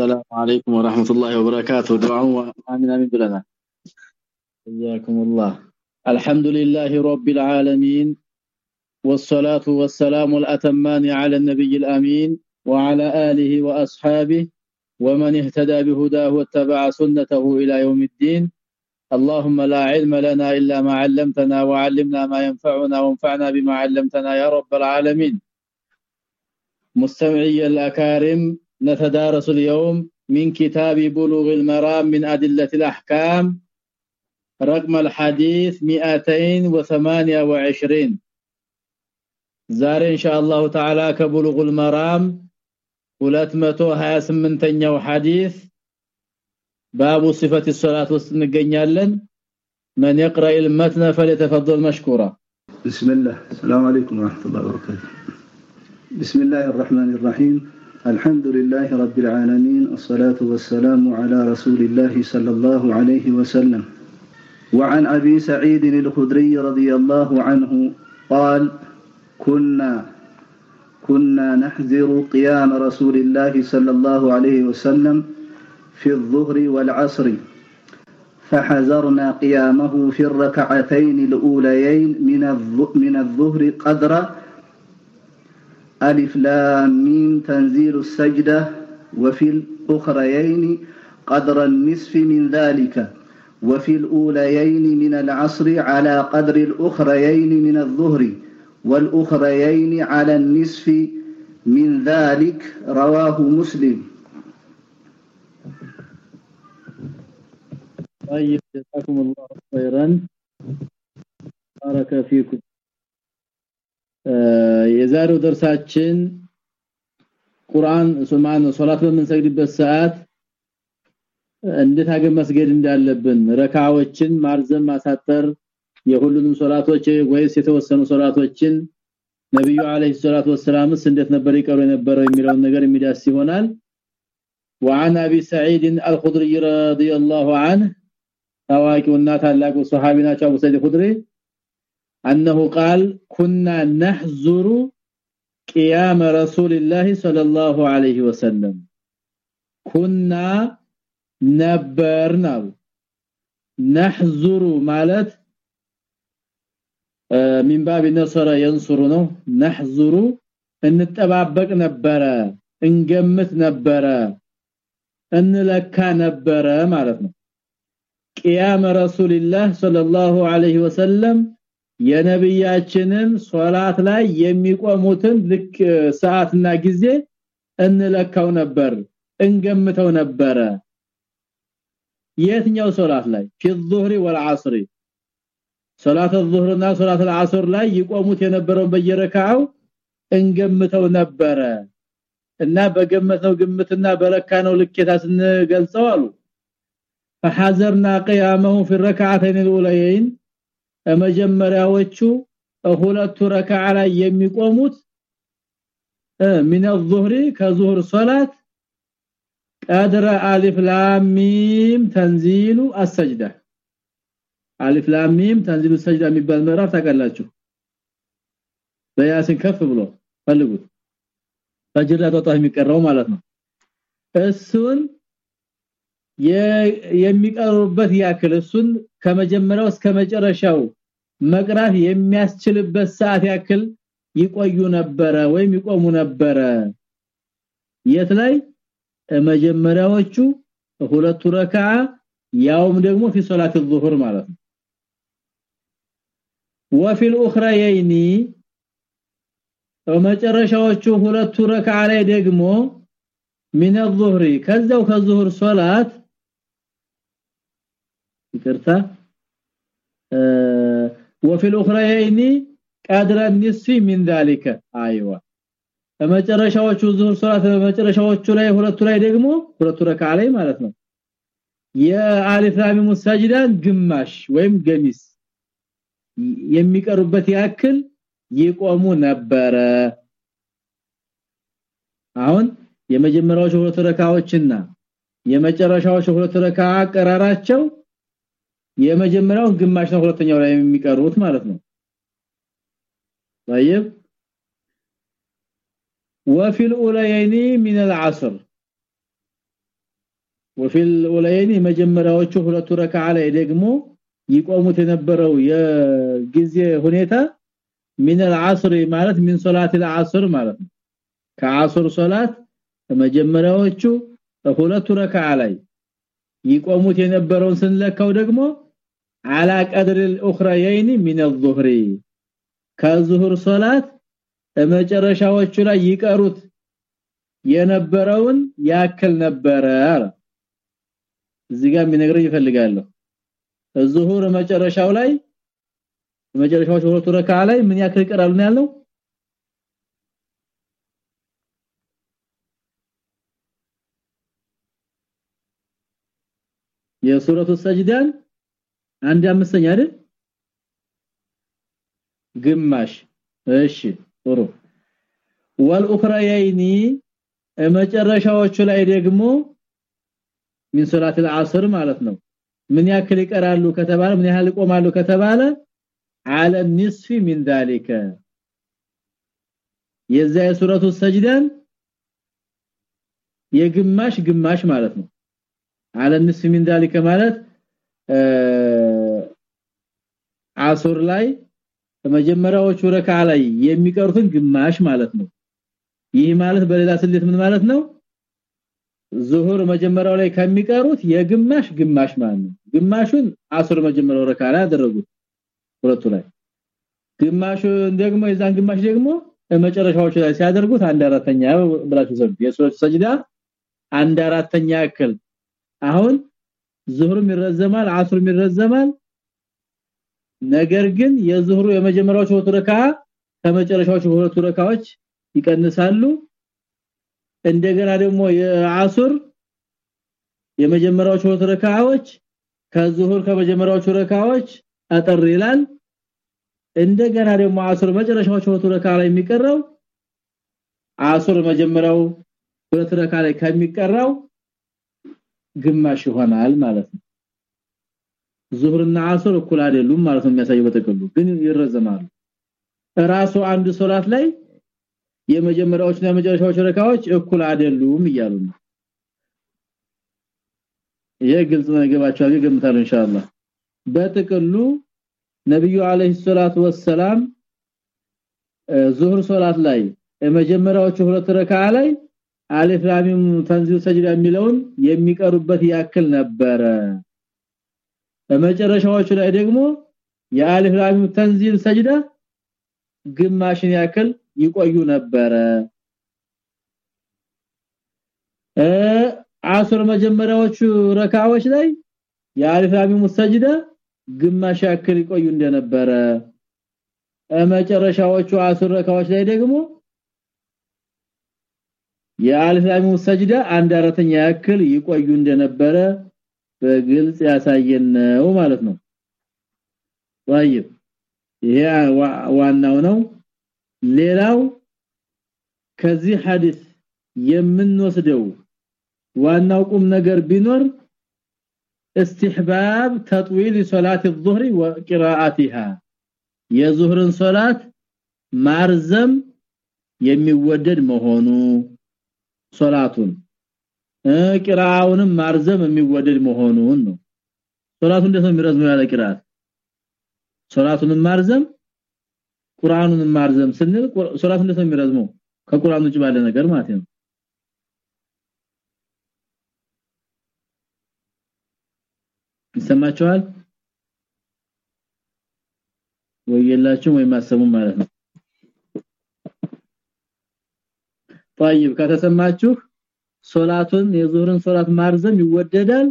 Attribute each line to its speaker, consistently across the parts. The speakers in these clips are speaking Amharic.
Speaker 1: السلام عليكم ورحمة الله وبركاته. دعاء آمين آمين بلنا حياكم الله. الحمد لله رب العالمين والصلاة والسلام الأتمان على النبي الأمين وعلى آله وأصحابه ومن اهتدى بهداه واتبع سنته إلى يوم الدين. اللهم لا علم لنا إلا ما علمتنا وعلمنا ما ينفعنا وانفعنا بما علمتنا يا رب العالمين. مستمعي الأكارم نتدارس اليوم من كتاب بلوغ المرام من أدلة الأحكام رقم الحديث 228 ዛሬ ኢንሻአላሁ ተዓላ ከብሉጉል መራም 228ኛው ሐዲስ باب صفه الصلاه ውስጥ እንገኛለን من يقرأ المتن فليتفضل مشكورا
Speaker 2: بسم الله السلام عليكم ورحمه الله وبركاته بسم الله الرحمن الرحيم الحمد لله رب العالمين الصلاة والسلام على رسول الله صلى الله عليه وسلم. وعن أبي سعيد الخدري رضي الله عنه قال كنا كنا نحذر قيام رسول الله صلى الله عليه وسلم في الظهر والعصر فحذرنا قيامه في الركعتين الأوليين من الظهر قدر ألف لام ميم تنزيل السجدة وفي الأخريين قدر النصف من ذلك وفي الأوليين من العصر على قدر الأخريين من الظهر والأخريين على النصف من ذلك رواه مسلم.
Speaker 1: طيب جزاكم الله خيرا. بارك فيكم. የዛሬው ደርሳችን ቁርአን ሱማን ሶላት በምንሰግድበት ሰዓት እንዴት አገር መስገድ እንዳለብን ረካዎችን ማርዘም ማሳጠር የሁሉንም ሶላቶች ወይስ የተወሰኑ ሶላቶችን ነብዩ አለይሂ ሰላቱ ወሰላምስ እንዴት ነበር ይቀሩ የነበረው የሚለውን ነገር የሚዳስ ይሆናል وعن ابي سعيد الخدري رضي الله عنه ታዋቂውና ታላቁ ሱሐቢ ናቸው አቡ ሰዒድ ኹድሪ انه قال كنا نحذر قيام رسول الله صلى الله عليه وسلم كنا ነበርና نحذر ማለት من باب نصر ينصر ነው نحذر እንጠባበቅ ነበረ እንገምት ነበረ እንለካ ነበረ ማለት ነው ቂያም ረሱልላህ ሰለላሁ ዐለይሂ ወሰለም የነብያችንን ሶላት ላይ የሚቆሙትን ልክ ሰዓትና ጊዜ እንለካው ነበር እንገምተው ነበረ የትኛው ሶላት ላይ في الظهر والعصر ሶላት الظهر እና ሶላት العصر ላይ ይቆሙት የነበረው በየረካው እንገምተው ነበረ እና በገመተው ግምትና በለካነው ልኬታ ስንገልጸው አሉ فحذرنا قيامه في الركعتين الاوليين መጀመሪያዎቹ ሁለቱ ረካዓ ላይ የሚቆሙት من الظهر كظهر صلاه قدر الف لام ميم تنزيل السجده الف لام ميم تنزيل السجده የሚባል ምዕራፍ ታውቃላችሁ በያሲን ከፍ ብሎ ፈልጉት ፈጅር ተጣጣ የሚቀረው ማለት ነው እሱን የሚቀሩበት ያክል እሱን ከመጀመሪያው እስከ መጨረሻው መቅራት የሚያስችልበት ሰዓት ያክል ይቆዩ ነበረ ወይም ይቆሙ ነበረ የት ላይ መጀመሪያዎቹ ሁለቱ ረካዓ ያውም ደግሞ في صلاه الظهر ማለት ነው وفي الاخريين በመጨረሻዎቹ ሁለቱ ረካዓ ላይ ደግሞ من الظهر ከዛው ከዙህር ሶላት ይቅርታ وفي الاخرين قدر النصف من ذلك ايوه በመጨረሻዎቹ ዙህር ሶላት በመጨረሻዎቹ ላይ ሁለቱ ላይ ደግሞ ሁለቱ ረካዓ ላይ ማለት ነው የአሊፍ ላም ሙሳጅዳን ግማሽ ወይም ገሚስ የሚቀሩበት ያክል ይቆሙ ነበረ አሁን የመጀመሪያዎቹ ሁለት ረካዎችና የመጨረሻዎቹ ሁለት ረካ አቀራራቸው የመጀመሪያውን ግማሽ ነው ሁለተኛው ላይ የሚቀሩት ማለት ነው طيب وفي الاوليين من العصر وفي الاولين መጀመሪያዎቹ ሁለቱ ረካዓ ላይ ደግሞ ይቆሙት የነበረው የጊዜ ሁኔታ من العصر ማለት من صلاه العصر ማለት ነው ከአስር ሶላት መጀመሪያዎቹ ሁለቱ ረካዓ ላይ ይቆሙት የነበረውን ስንለካው ደግሞ على قدر الاخريين من الظهر ከዙህር ሶላት መጨረሻዎቹ ላይ ይቀሩት የነበረውን ያክል ነበረ እዚህ ጋር የሚነግረኝ ይፈልጋለሁ ዙሁር መጨረሻው ላይ መጨረሻው ሁለቱ ረካ ላይ ምን ያክል ይቀራሉ ነው ያለው የሱረቱ ሰጅዳን አንድ አምስተኛ አይደል ግማሽ እሺ ጥሩ ወልኡኽራያይኒ መጨረሻዎቹ ላይ ደግሞ ምን ሶላት العصر ማለት ነው ምን ያክል ይቀራሉ ከተባለ ምን ያህል ይቆማሉ ከተባለ على النصف من ذلك የዛ የሱረቱ ሰጅዳን የግማሽ ግማሽ ማለት ነው على النصف من ذلك ማለት አሱር ላይ በመጀመሪያዎቹ ረካ ላይ የሚቀሩትን ግማሽ ማለት ነው። ይህ ማለት በሌላ ስሌት ምን ማለት ነው? ዙሁር መጀመሪያው ላይ ከሚቀሩት የግማሽ ግማሽ ማለት ነው። ግማሹን አሱር መጀመሪያው ረካ ላይ አደረጉት ሁለቱ ላይ። ግማሹን ደግሞ የዛን ግማሽ ደግሞ መጨረሻዎቹ ላይ ሲያደርጉት አንድ አራተኛ ብላችሁ ሰው የሱረት ሰጅዳ አንድ አራተኛ ያክል። አሁን ዙሁርም ይረዘማል አሱርም ይረዘማል ነገር ግን የዙህሩ የመጀመሪያዎቹ ሁለት ረካ ከመጨረሻዎቹ ሁለት ረካዎች ይቀንሳሉ። እንደገና ደግሞ የአሱር የመጀመሪያዎቹ ሁለት ረካዎች ከዙሁር ከመጀመሪያዎቹ ረካዎች አጠር ይላል። እንደገና ደግሞ አሱር መጨረሻዎቹ ሁለት ረካ ላይ የሚቀረው አሱር መጀመሪያው ሁለት ረካ ላይ ከሚቀራው ግማሽ ይሆናል ማለት ነው ዙህርና አሱር እኩል አይደሉም ማለት ነው የሚያሳየው በተቀሉ ግን ይረዘማሉ። ራሱ አንድ ሶላት ላይ የመጀመሪያዎችና የመጨረሻዎች ረካዎች እኩል አይደሉም እያሉ ነው። ይሄ ግልጽ ይገምታሉ ኢንሻአላህ። በጥቅሉ ነብዩ አለይሂ ሰላቱ ወሰላም ዙህር ሶላት ላይ የመጀመሪያዎቹ ሁለት ረካ ላይ አሊፍ ላም ሚም ተንዚል ሰጅዳ የሚለውን የሚቀሩበት ያክል ነበረ በመጨረሻዎቹ ላይ ደግሞ የአሊፍ ላም ተንዚል ሰጅዳ ግማሽን ያክል ይቆዩ ነበረ። አሱር መጀመሪያዎቹ ረካዎች ላይ የአሊፍ ላም ሰጅዳ ግማሽ ያክል ይቆዩ እንደነበረ። መጨረሻዎቹ አሱር ረካዎች ላይ ደግሞ የአሊፍ ላም ሰጅዳ አንድ አራተኛ ያክል ይቆዩ እንደነበረ በግልጽ ያሳየነው ማለት ነው طيب ይሄ ዋናው ነው ሌላው ከዚህ ሐዲስ የምንወስደው ዋናው ቁም ነገር ቢኖር استحباب تطويل صلاه الظهر وقراءتها የዙህርን ሶላት ማርዘም የሚወደድ መሆኑ ሶላቱን ቂራአውንም ማርዘም የሚወደድ መሆኑን ነው ሶላቱ እንዴት ነው የሚረዝመው ያለ ቂራአት ሶላቱን ማርዘም ቁርአኑን ማርዘም ስንል ሶላቱ እንዴት ነው የሚረዝመው ከቁርአን ውጭ ባለ ነገር ማለት ነው ይሰማችኋል ወይ የላችሁ ወይ ማሰሙ ማለት ነው طيب ከተሰማችሁ ሶላቱን የዙህርን ሶላት ማርዘም ይወደዳል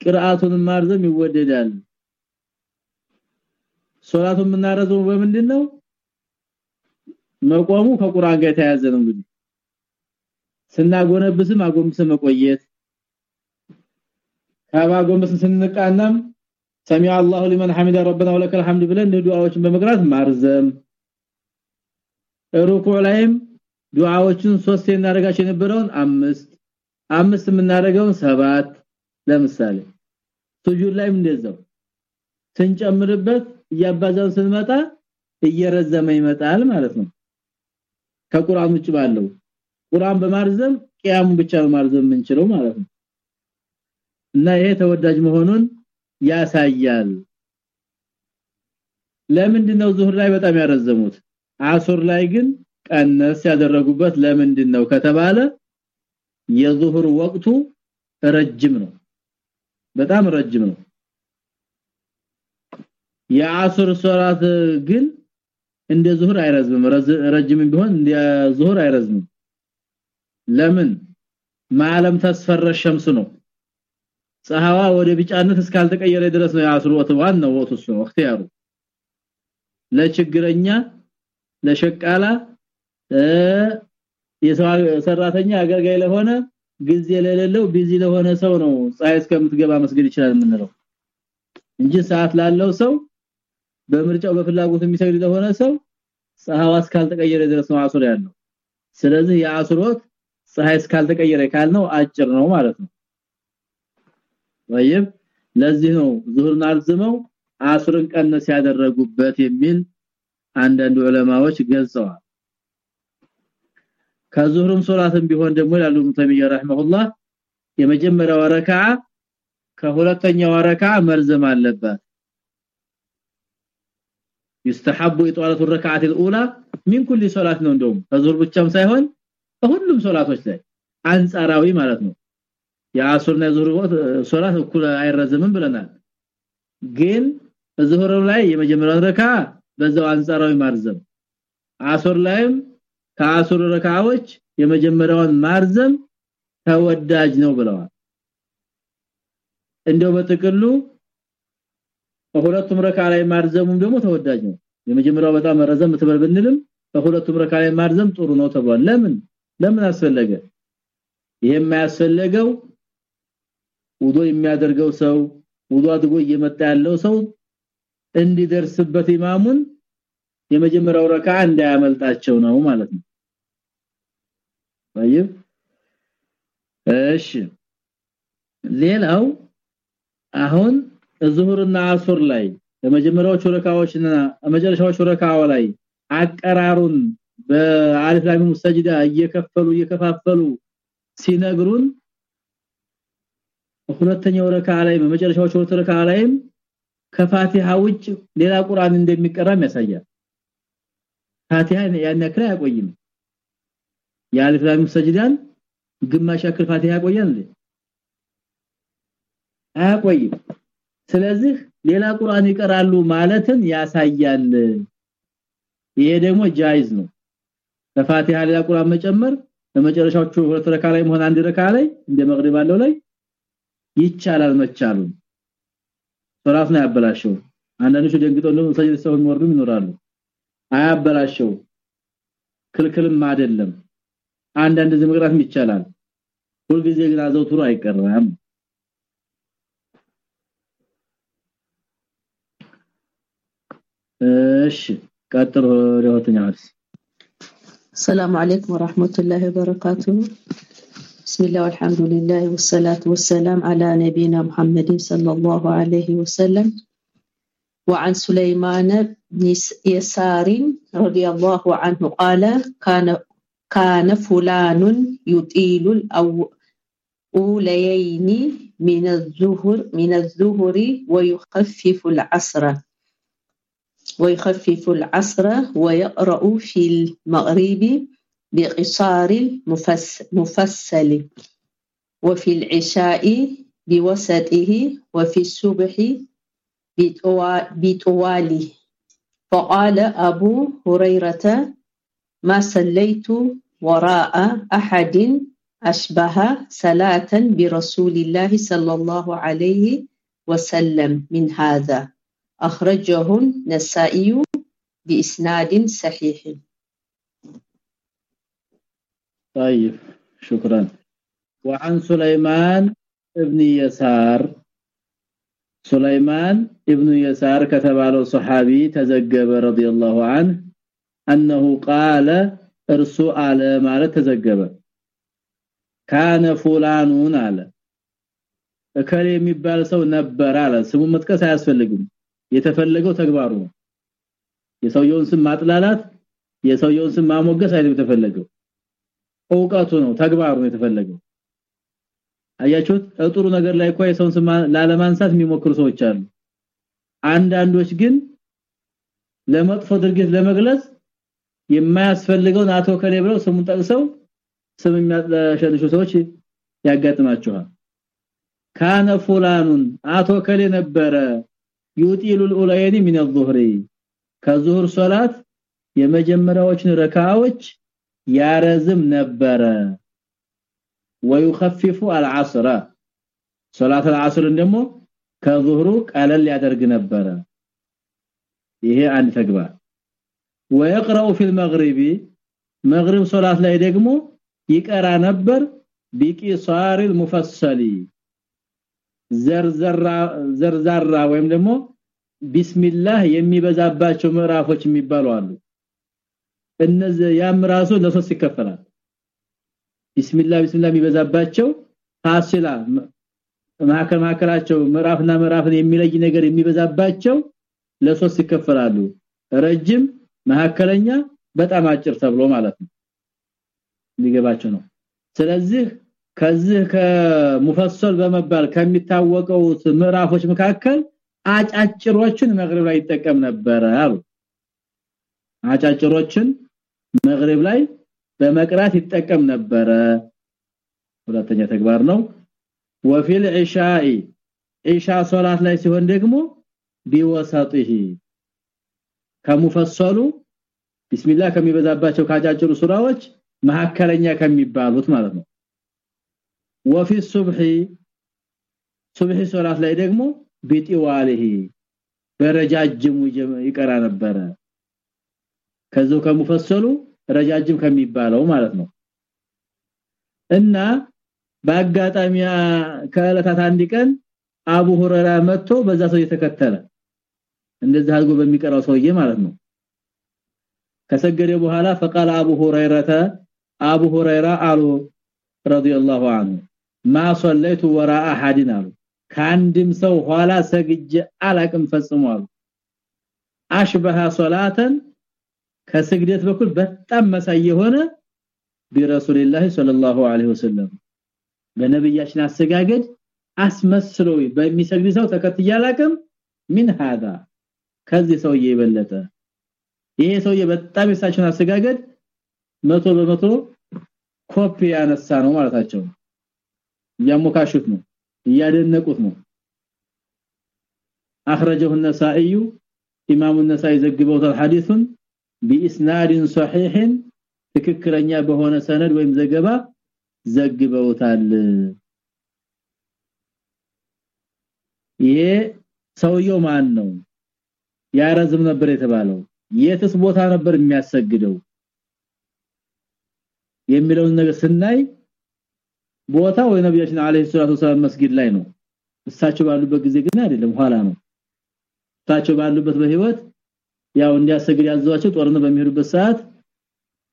Speaker 1: ቅርአቱን ማርዘም ይወደዳል። ሶላቱን ምናረዘው በምንድን ነው መቆሙ ከቁርአን ጋር የተያዘ ነው እንግዲህ። ስናጎነብስም አጎንብሰን መቆየት ካባጎንብስን ስንቃናም ሰሚዐ አላሁ ሊመን ሐሚደ ረበና ወለከል ሐምድ ብለን ዱዓዎችን በመቅራት ማርዘም። ሩኩዕ ላይም ዱዓዎችን ሶስት እናደርጋቸው የነበረውን አምስት አምስት የምናደርገውን ሰባት። ለምሳሌ ሱጁድ ላይም እንደዛው ስንጨምርበት እያባዛን ስንመጣ እየረዘመ ይመጣል ማለት ነው። ከቁርአን ውጭ ባለው ቁርአን በማርዘም ቂያሙ ብቻ በማርዘም የምንችለው ማለት ነው። እና ይሄ ተወዳጅ መሆኑን ያሳያል። ለምንድን ነው ዙህር ላይ በጣም ያረዘሙት? አሱር ላይ ግን ቀነስ ያደረጉበት ለምንድን ነው ከተባለ የዙህር ወቅቱ ረጅም ነው። በጣም ረጅም ነው። የአስር ሶላት ግን እንደ ዙህር አይረዝም ረጅም ቢሆን እንደ ዙህር አይረዝምም። ለምን? ማለም ተስፈረ ሸምስ ነው። ፀሐዋ ወደ ቢጫነት እስካልተቀየረ ድረስ ነው የአስር ወቅት ዋናው ወቅቱ ነው ለችግረኛ ለሸቃላ የሰራተኛ አገልጋይ ለሆነ ጊዜ ለሌለው ቢዚ ለሆነ ሰው ነው ፀሐይ እስከምትገባ መስገድ ይችላል የምንለው። እንጂ ሰዓት ላለው ሰው በምርጫው በፍላጎት የሚሰግድ ለሆነ ሰው ፀሐዋ እስካልተቀየረ ድረስ ነው አሱር ያለው። ስለዚህ የአሱር ወቅት ፀሐይ እስካልተቀየረ ካልነው አጭር ነው ማለት ነው። ወይም ለዚህ ነው ዙህርን አርዝመው አሱርን ቀነስ ያደረጉበት የሚል አንዳንድ ዑለማዎች ገልጸዋል ከዙህርም ሶላትም ቢሆን ደግሞ ያሉ ሙተሚያ ረህመሁላህ የመጀመሪያው ረካዓ ከሁለተኛው ረካዓ መርዘም አለበት يستحب اطاله الركعه الاولى من كل صلاه ነው እንደውም ከዙህር ብቻም ሳይሆን በሁሉም ሶላቶች ላይ አንጻራዊ ማለት ነው የአሱርና የዙህር ሶላት እኩል አይረዘምም ብለናል ግን ዙህር ላይ የመጀመሪያው ረካ በዛው አንጻራዊ ማርዘም አሱር ላይም ከአሱር ረካዎች የመጀመሪያውን ማርዘም ተወዳጅ ነው ብለዋል። እንደው በጥቅሉ በሁለቱም ረካ ላይ ማርዘሙም ደግሞ ተወዳጅ ነው። የመጀመሪያው በጣም ረዘም ትበል ብንልም በሁለቱም ረካ ላይ ማርዘም ጥሩ ነው ተብሏል። ለምን? ለምን አስፈለገ? ይሄም ያስፈለገው ውዶ የሚያደርገው ሰው ውዶ አድርጎ እየመጣ ያለው ሰው እንዲደርስበት ኢማሙን የመጀመሪያው ረካ እንዳያመልጣቸው ነው ማለት ነው طيب እሺ ሌላው አሁን ዙሁርና አሱር ላይ በመጀመሪያዎቹ ረካዎችና መጨረሻዎቹ ረካው ላይ አቀራሩን በአሊፍ ላም ሙስተጅዳ እየከፈሉ እየከፋፈሉ ሲነግሩን ሁለተኛው ረካ ላይ በመጨረሻዎቹ ሁለት ረካ ላይም ከፋቲሃ ውጭ ሌላ ቁርአን እንደሚቀራም ያሳያል ፋቲሃ ያን ያክል አያቆይም የአሊፍ ላም ሙስተጅዳን ግማሽ ያክል ፋቲሃ ያቆያል አያቆይም። ስለዚህ ሌላ ቁርአን ይቀራሉ ማለትን ያሳያል። ይሄ ደግሞ ጃይዝ ነው። ከፋቲሃ ሌላ ቁርአን መጨመር በመጨረሻዎቹ ሁለት ረካ ላይ መሆን አንድ ረካ ላይ እንደ መግሪብ አለው ላይ ይቻላል መቻሉ። ሶላት ነው ያበላሸው። አንዳንዶቹ ደንግጠው ነው ሰጅድ ሰው ይኖራሉ። አያበላሸው። ክልክልም አይደለም አንዳንድ ዝምግራትም ይቻላል ሁልጊዜ ግን አዘውትሮ አይቀርም እሺ ቀጥሎ ለሁለተኛ ሐዲስ
Speaker 3: السلام عليكم ورحمة الله وبركاته بسم الله والحمد لله والصلاة والسلام على نبينا محمد صلى الله عليه وسلم وعن سليمان بن يسار رضي الله عنه قال كان كان فلان يطيل الأوليين من الظهر من الظهر ويخفف العصر. ويخفف العصر ويقرأ في المغرب بقصار مفصل. وفي العشاء بوسطه وفي الصبح بطواله. فقال أبو هريرة ما صليت وراء أحد أشبه صلاة برسول الله صلى الله عليه وسلم من هذا. أخرجه النسائي بإسناد صحيح.
Speaker 1: طيب شكرا. وعن سليمان ابن يسار. سليمان ابن يسار كتبه صحابي تزجب رضي الله عنه أنه قال ارسو على ما تزجب كان فلان على እከሌ የሚባል ሰው ነበር አለ ስሙ መጥቀስ አያስፈልግም የተፈለገው ተግባሩ ነው የሰውየውን ስም ማጥላላት የሰውየውን ስም ማሞገስ አይደለም የተፈለገው ዕውቀቱ ነው ተግባሩ ነው የተፈለገው አያችሁት ጥሩ ነገር ላይ ቆይ ሰውን ስም ላለማንሳት የሚሞክሩ ሰዎች አሉ አንዳንዶች ግን ለመጥፎ ድርጊት ለመግለጽ የማያስፈልገውን አቶ ከሌ ብለው ስሙን ጠቅሰው ስም የሚያሸልሹ ሰዎች ያጋጥማቸዋል ካነ ፉላኑን አቶ ከሌ ነበረ ዩጢሉል ኡላይኒ ሚን الظهر ከዙህር ሶላት የመጀመሪያዎችን ረካዎች ያረዝም ነበረ ويخفف العصر ሶላት العصر ደግሞ ከዙህሩ ቀለል ያደርግ ነበረ ይሄ አንድ ተግባር ويقرأ في المغرب መግሪብ ሶላት ላይ ደግሞ ይቀራ ነበር ቢቂሳር المفصل ዘርዘራ ዘርዛራ ወይም ደግሞ ቢስሚላህ የሚበዛባቸው ምዕራፎች የሚባሉ አሉ እነዚህ ያም ራሱ ለሶስት ይከፈላል ቢስሚላህ ቢስሚላህ የሚበዛባቸው ፋሲላ ማከል ማከላቸው ምዕራፍና ምዕራፍን የሚለይ ነገር የሚበዛባቸው ለሶስት ይከፈላሉ ረጅም መካከለኛ በጣም አጭር ተብሎ ማለት ነው። ሊገባቸው ነው። ስለዚህ ከዚህ ከሙፈሰል በመባል ከሚታወቀው ምዕራፎች መካከል አጫጭሮችን መግሪብ ላይ ይጠቀም ነበር አሉ። አጫጭሮችን መግሪብ ላይ በመቅራት ይጠቀም ነበረ ሁለተኛ ተግባር ነው። ወፊል ኢሻኢ ኢሻ ሶላት ላይ ሲሆን ደግሞ ቢወሰጥህ ከሙፈሰሉ ቢስሚላህ ከሚበዛባቸው ካጫጭሩ ሱራዎች መሐከለኛ ከሚባሉት ማለት ነው። ወፊ ሱብሂ ሱብሂ ሶላት ላይ ደግሞ ቢጢዋሊሂ በረጃጅሙ ይቀራ ነበረ። ከዚህ ከሙፈሰሉ ረጃጅም ከሚባለው ማለት ነው። እና በአጋጣሚ ከዕለታት አንድ ቀን አቡ ሁረራ መጥቶ በዛ ሰው የተከተለ እንደዛ አድርጎ በሚቀራው ሰውዬ ማለት ነው ከሰገደ በኋላ فقال ابو هريره ابو هريره አሉ رضي الله عنه ما صليت وراء احد አሉ ከአንድም ሰው ኋላ ሰግጄ አላቅም ፈጽሟል አሽበሃ ሶላተን ከስግደት በኩል በጣም መሳይ የሆነ ቢረሱልላህ ሰለላሁ ዐለይሂ ወሰለም በነብያችን አሰጋገድ አስመስሎ በሚሰግድ ሰው ተከትያላቅም ምን هذا ከዚህ ሰውዬ የበለጠ ይሄ ሰውዬ በጣም የሳቸውን አሰጋገድ መቶ በመቶ ኮፒ ያነሳ ነው ማለታቸው እያሞካሹት ነው እያደነቁት ነው اخرجه النسائي امام النسائي ዘግበውታል ሐዲሱን باسناد صحيح ትክክለኛ በሆነ ሰነድ ወይም ዘገባ ዘግበውታል ይሄ ሰውየው ማን ነው ያረዝም ነበር የተባለው። የትስ ቦታ ነበር የሚያሰግደው? የሚለውን ነገር ስናይ ቦታ ወይ ነብያችን አለይሂ ሰላቱ ሰላም መስጊድ ላይ ነው። እሳቸው ባሉበት ጊዜ ግን አይደለም ኋላ ነው። እሳቸው ባሉበት በህይወት ያው እንዲያሰግድ ያዘዋቸው ጦርነት በሚሄዱበት ሰዓት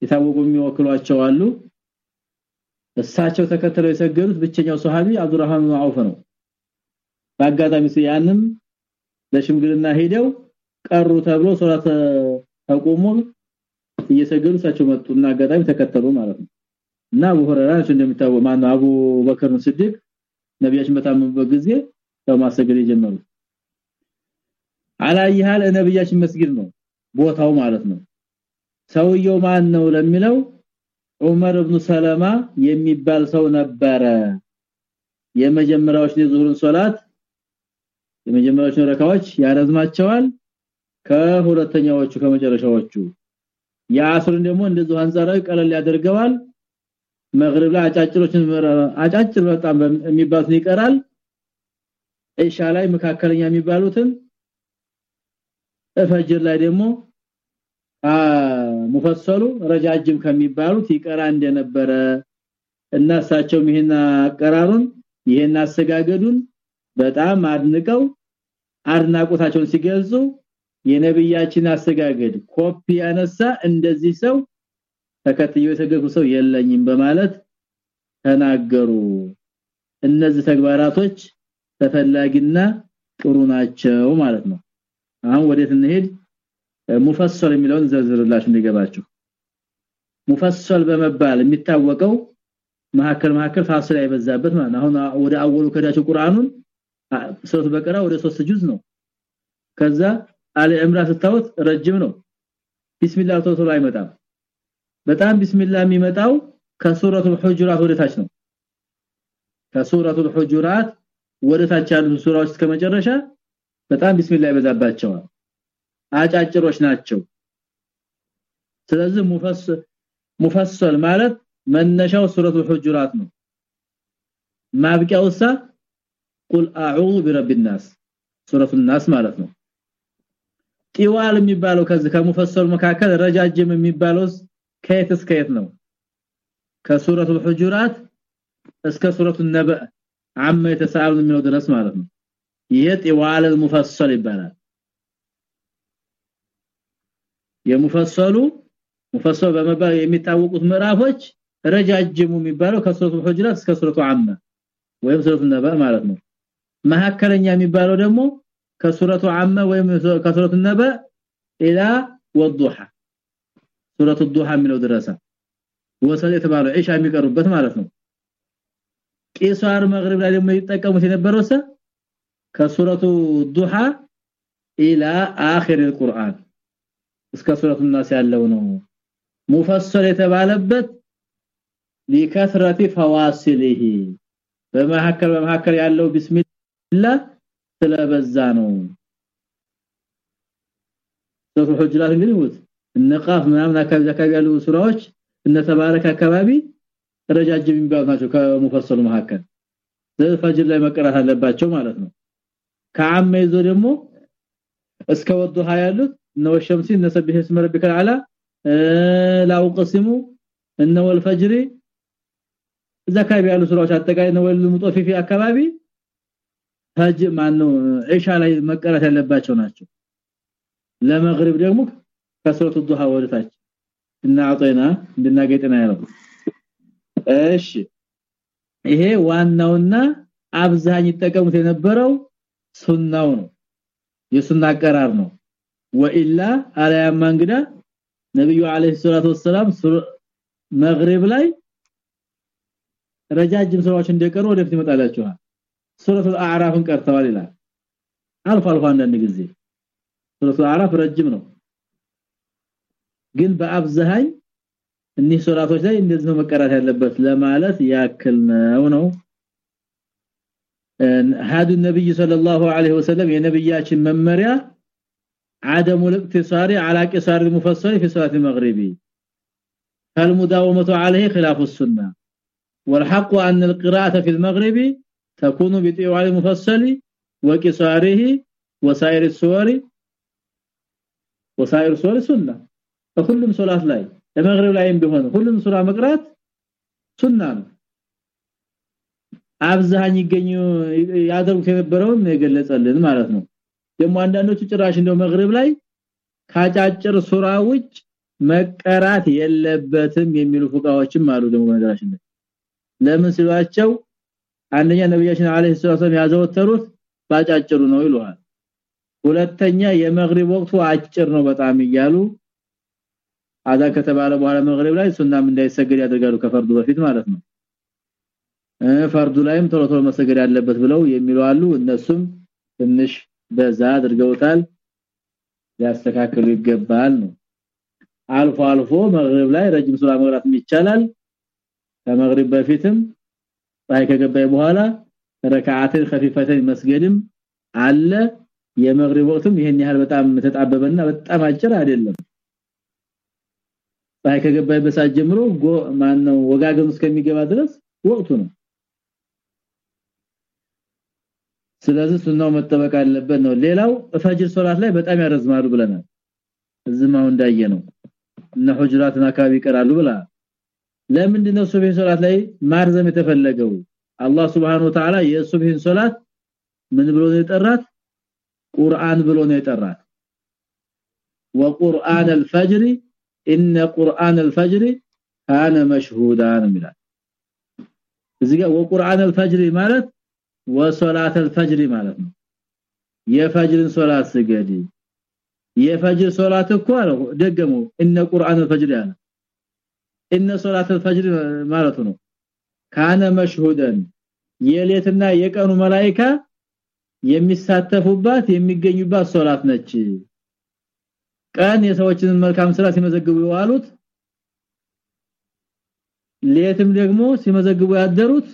Speaker 1: የታወቁ የሚወክሏቸው አሉ። እሳቸው ተከተለው የሰገዱት ብቸኛው ሱሐቢ አብዱራህማን አውፍ ነው። በአጋጣሚ ያንም ለሽምግልና ሄደው ቀሩ ተብሎ ሶላት ተቆሞ እየሰገዱ እሳቸው መጡና አጋጣሚ ተከተሉ ማለት ነው። እና አቡ ሁረይራ እንደሚታወቅ ማን አቡ በከር ሲዲቅ ነብያችን በታመሙበት ጊዜ ሰው ማሰገድ የጀመሩ አላየሃል ነብያችን መስጊድ ነው ቦታው ማለት ነው። ሰውየው ማን ነው ለሚለው ዑመር ኢብኑ ሰለማ የሚባል ሰው ነበረ። የመጀመሪያዎች የዙሁርን ሶላት የመጀመሪያዎቹ ረካዎች ያረዝማቸዋል ከሁለተኛዎቹ ከመጨረሻዎቹ። የአስርን ደግሞ እንደዚህ አንጻራዊ ቀለል ያደርገዋል። መግሪብ ላይ አጫጭሮችን አጫጭር በጣም የሚባሉትን ይቀራል። ኢሻ ላይ መካከለኛ የሚባሉትን ፈጅር ላይ ደግሞ ሙፈሰሉ ረጃጅም ከሚባሉት ይቀራ እንደነበረ እና እሳቸውም ይሄን አቀራሩን ይሄን አሰጋገዱን በጣም አድንቀው አድናቆታቸውን ሲገልጹ የነብያችን አሰጋገድ ኮፒ ያነሳ እንደዚህ ሰው ተከትዬ የተገፉ ሰው የለኝም በማለት ተናገሩ። እነዚህ ተግባራቶች ተፈላጊና ጥሩ ናቸው ማለት ነው። አሁን ወዴት እንሄድ? مفصل የሚለውን ዘርዝርላችሁ እንዲገባችሁ። ሙፈሰል በመባል የሚታወቀው መሐከል መሐከል ፋሲላ የበዛበት ማለት አሁን ወደ አወሉ ከዳቸው ቁርአኑን ሱረት በቀራ ወደ 3 ጁዝ ነው። ከዛ አለ ኢምራን ስታወት ረጅም ነው። ቢስሚላህ ተወሰሉ አይመጣም። በጣም ቢስሚላህ የሚመጣው ከሱረቱል ሁጁራት ወደ ታች ነው። ከሱረቱል ሁጁራት ወደ ታች ያሉ ሱራዎች እስከ መጨረሻ በጣም ቢስሚላህ ይበዛባቸዋል። አጫጭሮች ናቸው። ስለዚህ ሙፈሰል ማለት መነሻው ሱረቱል ሁጁራት ነው። ማብቂያውሳ ቁል አዑዙ ቢረቢን ናስ ሱረቱን ናስ ማለት ነው ጢዋል የሚባለው ከዚህ ከሙፈሰል መካከል ረጃጅም የሚባለው ከየት እስከ የት ነው? ከሱረቱል ሁጁራት እስከ ሱረቱን ነብእ አመ የተሳሉ የሚለው ድረስ ማለት ነው። ይሄ ጢዋል ሙፈሰል ይባላል? የሙፈሰሉ ሙፈሰል በመባል የሚታወቁት ምዕራፎች ረጃጅሙ የሚባለው ከሱረቱል ሁጁራት እስከ ሱረቱ አመ ወይም ሱረቱ ነብእ ማለት ነው። መሐከለኛ የሚባለው ደግሞ ከሱረቱ አመ ወይም ከሱረቱ ነበ ኢላ ወዱሃ ሱረቱ ዱሃ የሚለው ድረሳ ወሰል የተባለው ኢሻ የሚቀሩበት ማለት ነው። ቂሷር መግሪብ ላይ ደግሞ ይጠቀሙት የነበረው ሰ ከሱረቱ ዱሃ ኢላ አኺር القرآن እስከ ሱረቱ الناس ያለው ነው። ሙፈሰል የተባለበት لكثرة فواصله በመሐከል በመሐከል ያለው ቢስሚላህ ስለበዛ ነው። ሱረቱ ሁጁራት እንግዲህ ወት ነቃፍ ምናምን አካባቢ አካባቢ ያሉ ሱራዎች እነ ተባረክ አካባቢ ረጃጅም የሚባሉ ናቸው ከሙፈሰሉ መካከል። ፈጅር ላይ መቀራት አለባቸው ማለት ነው። ከአመ ይዞ ደግሞ እስከ ወዱሃ ያሉት ነው ሸምሲ ነሰብህ እስመ ረቢከ አላ ላውቀሲሙ እነ ወልፈጅሪ እዛ ያሉ ሱራዎች አጠቃላይ ነው ወል ሙጦፊፊ አካባቢ ፈጅ ማን ነው ኢሻ ላይ መቀራት ያለባቸው ናቸው። ለመግሪብ ደግሞ ከሱረቱ ዱሃ ወደታች እና አጠና እንድናገጥና ያለው። እሺ። ይሄ ዋናውና አብዛኝ ይጠቀሙት የነበረው ሱናው ነው። የሱና አቀራር ነው። ወኢላ አለያማ እንግዳ ነብዩ አለይሂ ሰላቱ ወሰለም መግሪብ ላይ ረጃጅም ሱራዎች እንደቀሩ ወደፊት ይመጣላችኋል ሱረቱል አዕራፍን ቀርተዋል ይላል አልፎ አልፎ አንዳንድ ጊዜ ሱረቱል አዕራፍ ረጅም ነው ግን በአብዛኝ እኒህ ሱራቶች ላይ እንደዚህ ነው መቀራት ያለበት ለማለት ያክል ነው ነው ሀዱ ነብይ ሰለላሁ ዐለይሂ ወሰለም የነብያችን መመሪያ عدم الاقتصار على قصار المفصل في صلاه المغرب فالمداومه عليه خلاف السنه والحق ان القراءه في المغرب تكون بطوال المفصل وقصاره وسائر السور وسائر السور سنه በሁሉም ሶላት ላይ ለመግሪብ ላይም ቢሆን ሁሉም ሱራ መቅራት ሱና ነው አብዛኝ ይገኙ ያደርጉት የነበረውን የገለጸልን ማለት ነው ደግሞ አንዳንዶቹ ጭራሽ እንደው መግሪብ ላይ ካጫጭር ሱራ ውጭ መቀራት የለበትም የሚሉ ፉቃዎችም አሉ ደግሞ ነገራችን ለምን ሲሏቸው አንደኛ ነብያችን አለይሂ ሰላም ያዘወተሩት ባጫጭሩ ነው ይሏል ሁለተኛ የመግሪብ ወቅቱ አጭር ነው በጣም እያሉ አዛ ከተባለ በኋላ መግሪብ ላይ ሱናም እንዳይሰገድ ያደርጋሉ ከፈርዱ በፊት ማለት ነው። ፈርዱ ላይም ቶሎ ቶሎ መሰገድ ያለበት ብለው የሚሉ እነሱም ትንሽ በዛ አድርገውታል ያስተካክሉ ይገባል ነው። አልፎ አልፎ መግሪብ ላይ ረጅም ሱራ መቅራት ይቻላል። ከመግሪብ በፊትም ፀሐይ ከገባይ በኋላ ረካዓትን ኸፊፈተን መስገድም አለ። የመግሪብ ወቅትም ይሄን ያህል በጣም ተጣበበና በጣም አጭር አይደለም። ፀሐይ ከገባይ በሳት ጀምሮ ማን ነው ወጋገኑ እስከሚገባ ድረስ ወቅቱ ነው። ስለዚህ ሱናው መጠበቅ አለበት ነው። ሌላው ፈጅር ሶላት ላይ በጣም ያረዝማሉ ብለናል። እዝማው እንዳየ ነው እነ ሁጅራትን አካባቢ ይቀራሉ ብላ ለምንድን ነው ሱብሂ ሶላት ላይ ማርዘም የተፈለገው አላህ Subhanahu Wa Ta'ala የሱብሂን ሶላት ምን ብሎ ነው የጠራት ቁርአን ብሎ ነው የጠራት وقران الفجر ان قران الفجر كان مشهودا ይላል እዚህ ጋር وقران الفجر ማለት ወሶላት الفجر ማለት ነው የፈጅርን ሶላት ስገድ የፈጅር ሶላት እኮ አለው ደገመው እነ ቁርአን الفجر ያለ እነ ሶላተል ፈጅር ማለቱ ነው። ካነ መሽሁደን የሌትና የቀኑ መላእክታ የሚሳተፉባት የሚገኙባት ሶላት ነች። ቀን የሰዎችን መልካም ስራ ሲመዘግቡ የዋሉት ሌትም ደግሞ ሲመዘግቡ ያደሩት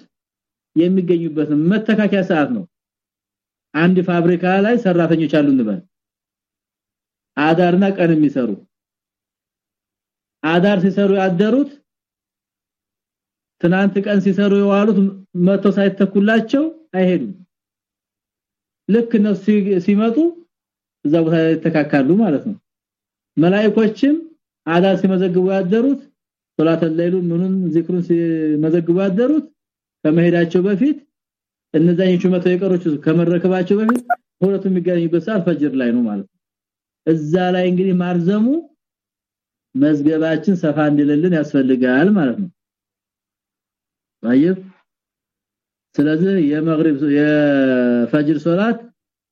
Speaker 1: የሚገኙበት መተካከያ ሰዓት ነው። አንድ ፋብሪካ ላይ ሰራተኞች አሉ እንበል። አዳርና ቀን የሚሰሩ አዳር ሲሰሩ ያደሩት ትናንት ቀን ሲሰሩ የዋሉት መቶ ሳይተኩላቸው አይሄዱም። ልክ እነሱ ሲመጡ እዛ ቦታ ይተካካሉ ማለት ነው። መላእክቶችም አዳር ሲመዘግቡ ያደሩት ሶላተ ለይሉ ምኑን ዚክሩን ሲመዘግቡ ያደሩት ከመሄዳቸው በፊት እነዛኞቹ መተው የቀሮቹ ከመረከባቸው በፊት ሁለቱም የሚገናኙበት ሰዓት ፈጅር ላይ ነው ማለት ነው። እዛ ላይ እንግዲህ ማርዘሙ መዝገባችን ሰፋ እንዲልልን ያስፈልጋል ማለት ነው طيب ስለዚህ የመግሪብ የፈጅር ሶላት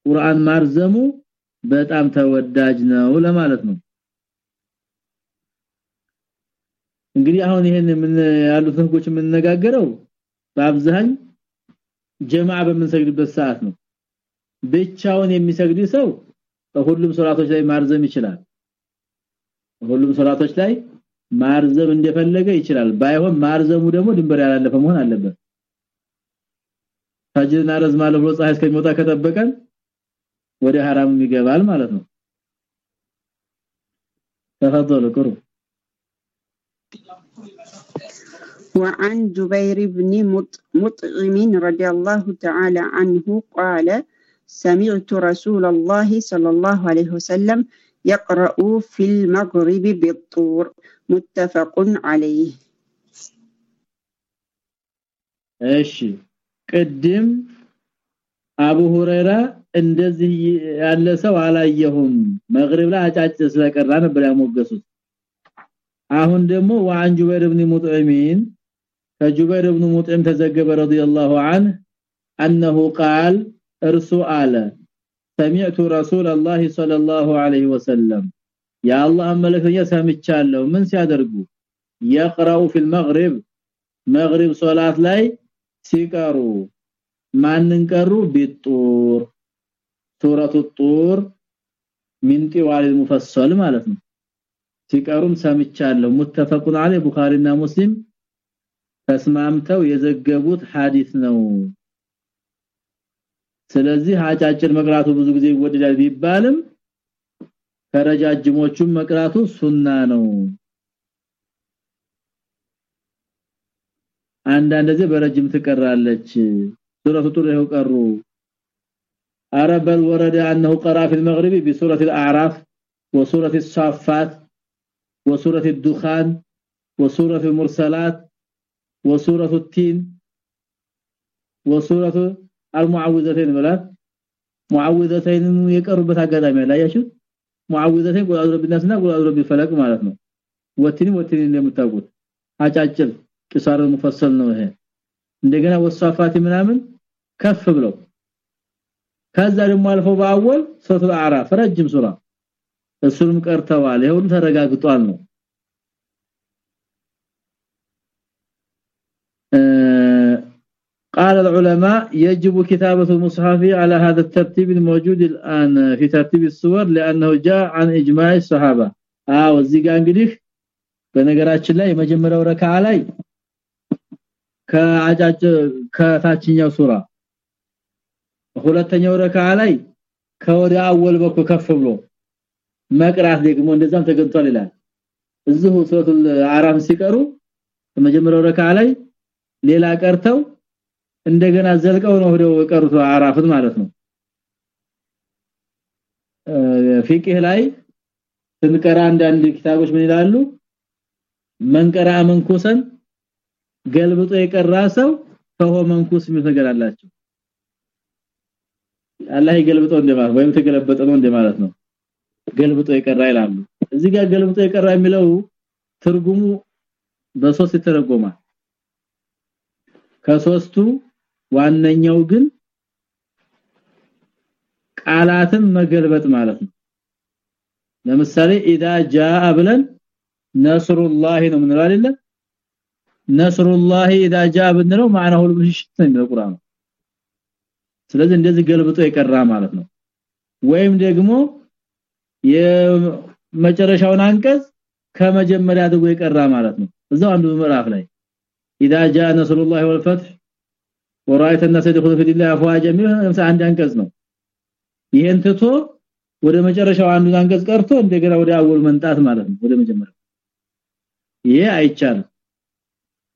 Speaker 1: ቁርአን ማርዘሙ በጣም ተወዳጅ ነው ለማለት ነው እንግዲህ አሁን ይሄን ምን ያሉት ህጎች የምንነጋገረው በአብዛኝ ጀማዓ በምንሰግድበት ሰዓት ነው ብቻውን የሚሰግድ ሰው በሁሉም ሶላቶች ላይ ማርዘም ይችላል ሁሉም ሶላቶች ላይ ማርዘም እንደፈለገ ይችላል ባይሆን ማርዘሙ ደግሞ ድንበር ያላለፈ መሆን አለበት ፈጅርን አረዝማ ለብሎ ፀሐይ እስከሚወጣ ከጠበቀን ወደ حرام ይገባል ማለት ነው ተፈضل ቁሩ
Speaker 4: وعن جبير بن مطعم رضي الله تعالى عنه قال سمعت رسول الله صلى الله عليه وسلم يقرأ في المغرب بالطور متفق عليه
Speaker 1: እሺ ቅድም አቡ ሁረይራ እንደዚህ ያለ ሰው አላየሁም መግሪብ ላይ አጫጭ ስለቀራ ነበር ያሞገሱት አሁን ደግሞ ወአን ጁበይር ኢብኑ ሙጥዒሚን ከጁበይር ኢብኑ ሙጥዒም ተዘገበ ረዲየላሁ ዐንሁ انه قال እርሱ አለ سمعت رسول الله صلى الله عليه وسلم يا الله መልእክተኛ ሰምቻለሁ ምን ሲያደርጉ يقرأ في المغرب መግሪብ ሶላት ላይ ሲቀሩ ማንን ቀሩ ቢጡር ሱረቱ ጡር ሚን ጢዋል المفصل ማለት ነው ሲቀሩም ሰምቻለሁ ሙተፈቁን አለ ቡኻሪና ሙስሊም ተስማምተው የዘገቡት ሐዲስ ነው ስለዚህ አጫጭር መቅራቱ ብዙ ጊዜ ይወደዳል ቢባልም ከረጃጅሞቹም መቅራቱ ሱና ነው አንዳንድ ጊዜ በረጅም ትቀራለች ሱረቱ ጡር ይኸው ቀሩ አረበል ወረደ انه قرأ في المغرب بسوره الاعراف وسوره الصافات وسوره الدخان وسوره المرسلات وسوره التين وسوره አልሙዓውዘተይን ብላት ሙዓውዘተይን የቀሩበት አጋጣሚ ላይ ያሹ ሙዓውዘተይን ቁል አውዙ ቢናስና ቁል አውዙ ቢፈለቅ ማለት ነው። ወትኒ ወትኒ እንደምታውቁት አጫጭር ቂሳር ሙፈሰል ነው ይሄ። እንደገና ወሳፋት ምናምን ከፍ ብለው ከዛ ደግሞ አልፎ በአወል ሱረቱል አዕራፍ ረጅም ሱራ እሱንም ቀርተዋል። ይሁን ተረጋግጧል ነው። قال العلماء يجب كتابة المصحف على هذا الترتيب الموجود الآن في ترتيب الصور لأنه جاء عن إجماع الصحابة አዎ እዚህ ጋር እንግዲህ በነገራችን ላይ የመጀመሪያው ረካዓ ላይ ከአጫጭ ከታችኛው ሱራ ሁለተኛው ረካዓ ላይ ከወደ አወል በኩል ከፍ ብሎ መቅራት ደግሞ እንደዛም ተገንቷል ይላል እዚሁ ሱረቱል አራም ሲቀሩ በመጀመሪያው ረካዓ ላይ ሌላ ቀርተው እንደገና ዘልቀው ነው ወደው ቀሩት አራፍት ማለት ነው። ፊቅህ ላይ ስንቀራ አንዳንድ ኪታቦች ምን ይላሉ? መንቀራ መንኩሰን ገልብጦ የቀራ ሰው ፈሆ መንኩስ አላቸው. አላህ ይገልብጠው እንደማለት ወይም ተገለበጠ ነው እንደማለት ነው። ገልብጦ የቀራ ይላሉ። እዚህ ጋር ገልብጦ የቀራ የሚለው ትርጉሙ በሶስት ይተረጎማል። ከሶስቱ ዋነኛው ግን ቃላትን መገልበጥ ማለት ነው ለምሳሌ ኢዳ ጃአ ብለን ነስሩላህ ነው ምንለው አይደለ ነስሩላሂ اذا جاء ብንለው ማዕናው ሁሉ ሽት ነው የሚለው ቁርአኑ ስለዚህ እንደዚህ ገልብጦ የቀራ ማለት ነው ወይም ደግሞ የመጨረሻውን አንቀጽ ከመጀመሪያ አድርጎ የቀራ ማለት ነው እዛው አንዱ ምዕራፍ ላይ اذا جاء نصر الله والفتح ورايت الناس يدخلون في دين الله افواجا አንድ አንቀጽ ነው ይሄን ትቶ ወደ መጨረሻው አንዱን አንቀጽ ቀርቶ እንደገና ወደ አወል መንጣት ማለት ነው ወደ መጀመሪያው ይሄ አይቻልም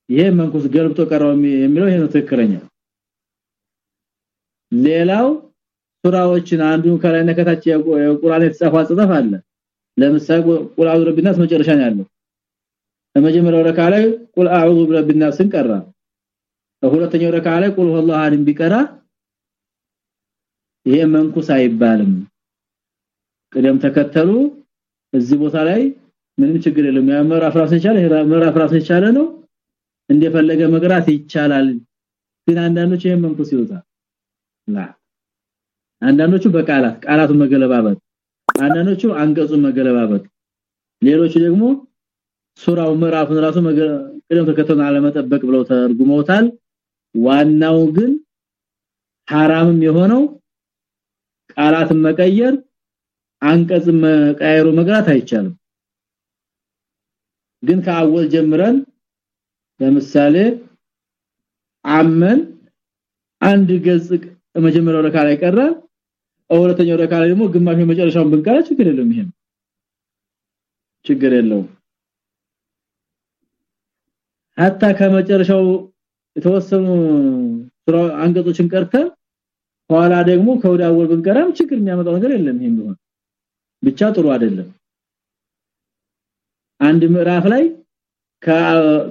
Speaker 1: ይሄ መንኩስ ገልብጦ ቀራው የሚለው ይሄ ነው ትክክለኛ ሌላው ሱራዎችን አንዱን ከላይና ከታች የቁርአን የተጻፈ አጽፈፍ አለ ለምሳሌ ቁል አዑዙ ቢናስ መጨረሻ ነው ያለው በመጀመሪያው ረካ ላይ ቁል አዑዙ ቢናስን ቀራ በሁለተኛው ረካ ላይ ቁል ሁወላሁ ቢቀራ ይሄ መንኩስ አይባልም። ቅደም ተከተሉ እዚህ ቦታ ላይ ምንም ችግር የለም። ምዕራፍ ራስ የቻለ ምዕራፍ ራስ የቻለ ነው። እንደፈለገ መቅራት ይቻላል። ግን አንዳንዶች ይሄን መንኩስ ይወጣል። ላ አንዳንዶቹ በቃላት ቃላቱን መገለባበት አንዳንዶቹ አንቀጹን መገለባበት ሌሎቹ ደግሞ ሱራው ምዕራፉን ራሱ ቅደም ተከተሉን አለመጠበቅ ብለው ተርጉመውታል ዋናው ግን ሐራምም የሆነው ቃላትን መቀየር አንቀጽ መቀየሩ መግራት አይቻልም። ግን ከአወል ጀምረን ለምሳሌ አመን አንድ ገጽ መጀመሪያው ረካ ላይ ቀረ ሁለተኛው ረካ ላይ ደግሞ ግማሽ መጨረሻውን ብንቀራ ችግር የለውም። ይሄም ችግር የለውም። hatta ከመጨረሻው የተወሰኑ አንቀጾችን ቀርተ ኋላ ደግሞ ከወደ አወል ብንቀራም ችግር የሚያመጣው ነገር የለም። ይሄም ቢሆን ብቻ ጥሩ አይደለም። አንድ ምዕራፍ ላይ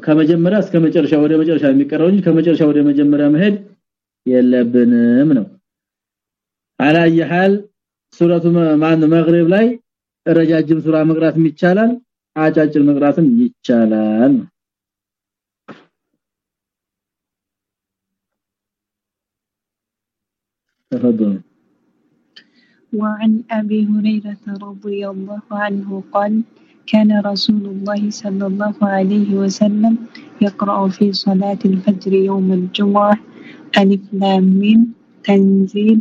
Speaker 1: ከመጀመሪያ እስከ መጨረሻ ወደ መጨረሻ የሚቀረው እንጂ ከመጨረሻ ወደ መጀመሪያ መሄድ የለብንም ነው። አላየ ሐል ሱረቱ ማን መግሪብ ላይ ረጃጅም ሱራ መቅራትም ይቻላል አጫጭር መቅራትም ይቻላል تفضل.
Speaker 5: وعن أبي هريرة رضي الله عنه قال كان رسول الله صلى الله عليه وسلم يقرأ في صلاة الفجر يوم الجمعة ألف لام تنزيل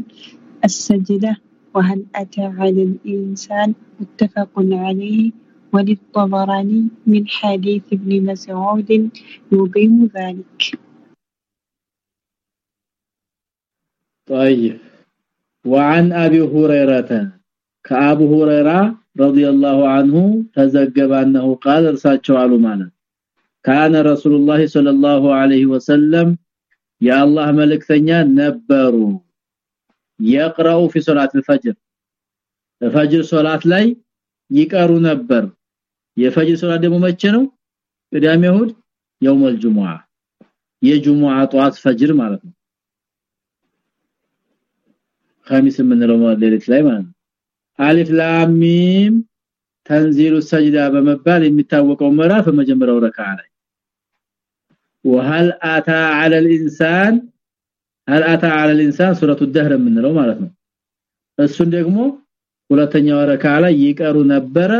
Speaker 5: السجدة وهل أتى على الإنسان متفق عليه؟ وللطبراني من حديث ابن مسعود يبين ذلك.
Speaker 1: طيب وعن ابي هريره كابو هريره رضي الله عنه تزجب انه قال ارساچو አሉ ማለት كان رسول الله صلى الله عليه وسلم يا الله መልእክተኛ ነበሩ يقرأ في صلاه الفجر الفجر ሶላት ላይ ይቀሩ ነበር የፈጅር ሶላት ደግሞ መቼ ነው ቅዳሜ እሁድ يوم الجمعه የጁሙዓ ጧት ፈጅር ማለት ነው خميس የምንለው ሌሊት ላይ ማለት ነው አሊፍ ላም ሚም ተንዚሉ ሰጅዳ በመባል የሚታወቀው ምዕራፍ በመጀመሪያው ረካ ላይ وهل اتى على الانسان هل اتى على الانسان سوره الدهر የምንለው ማለት ነው እሱን ደግሞ ሁለተኛው ረካ ላይ ይቀሩ ነበረ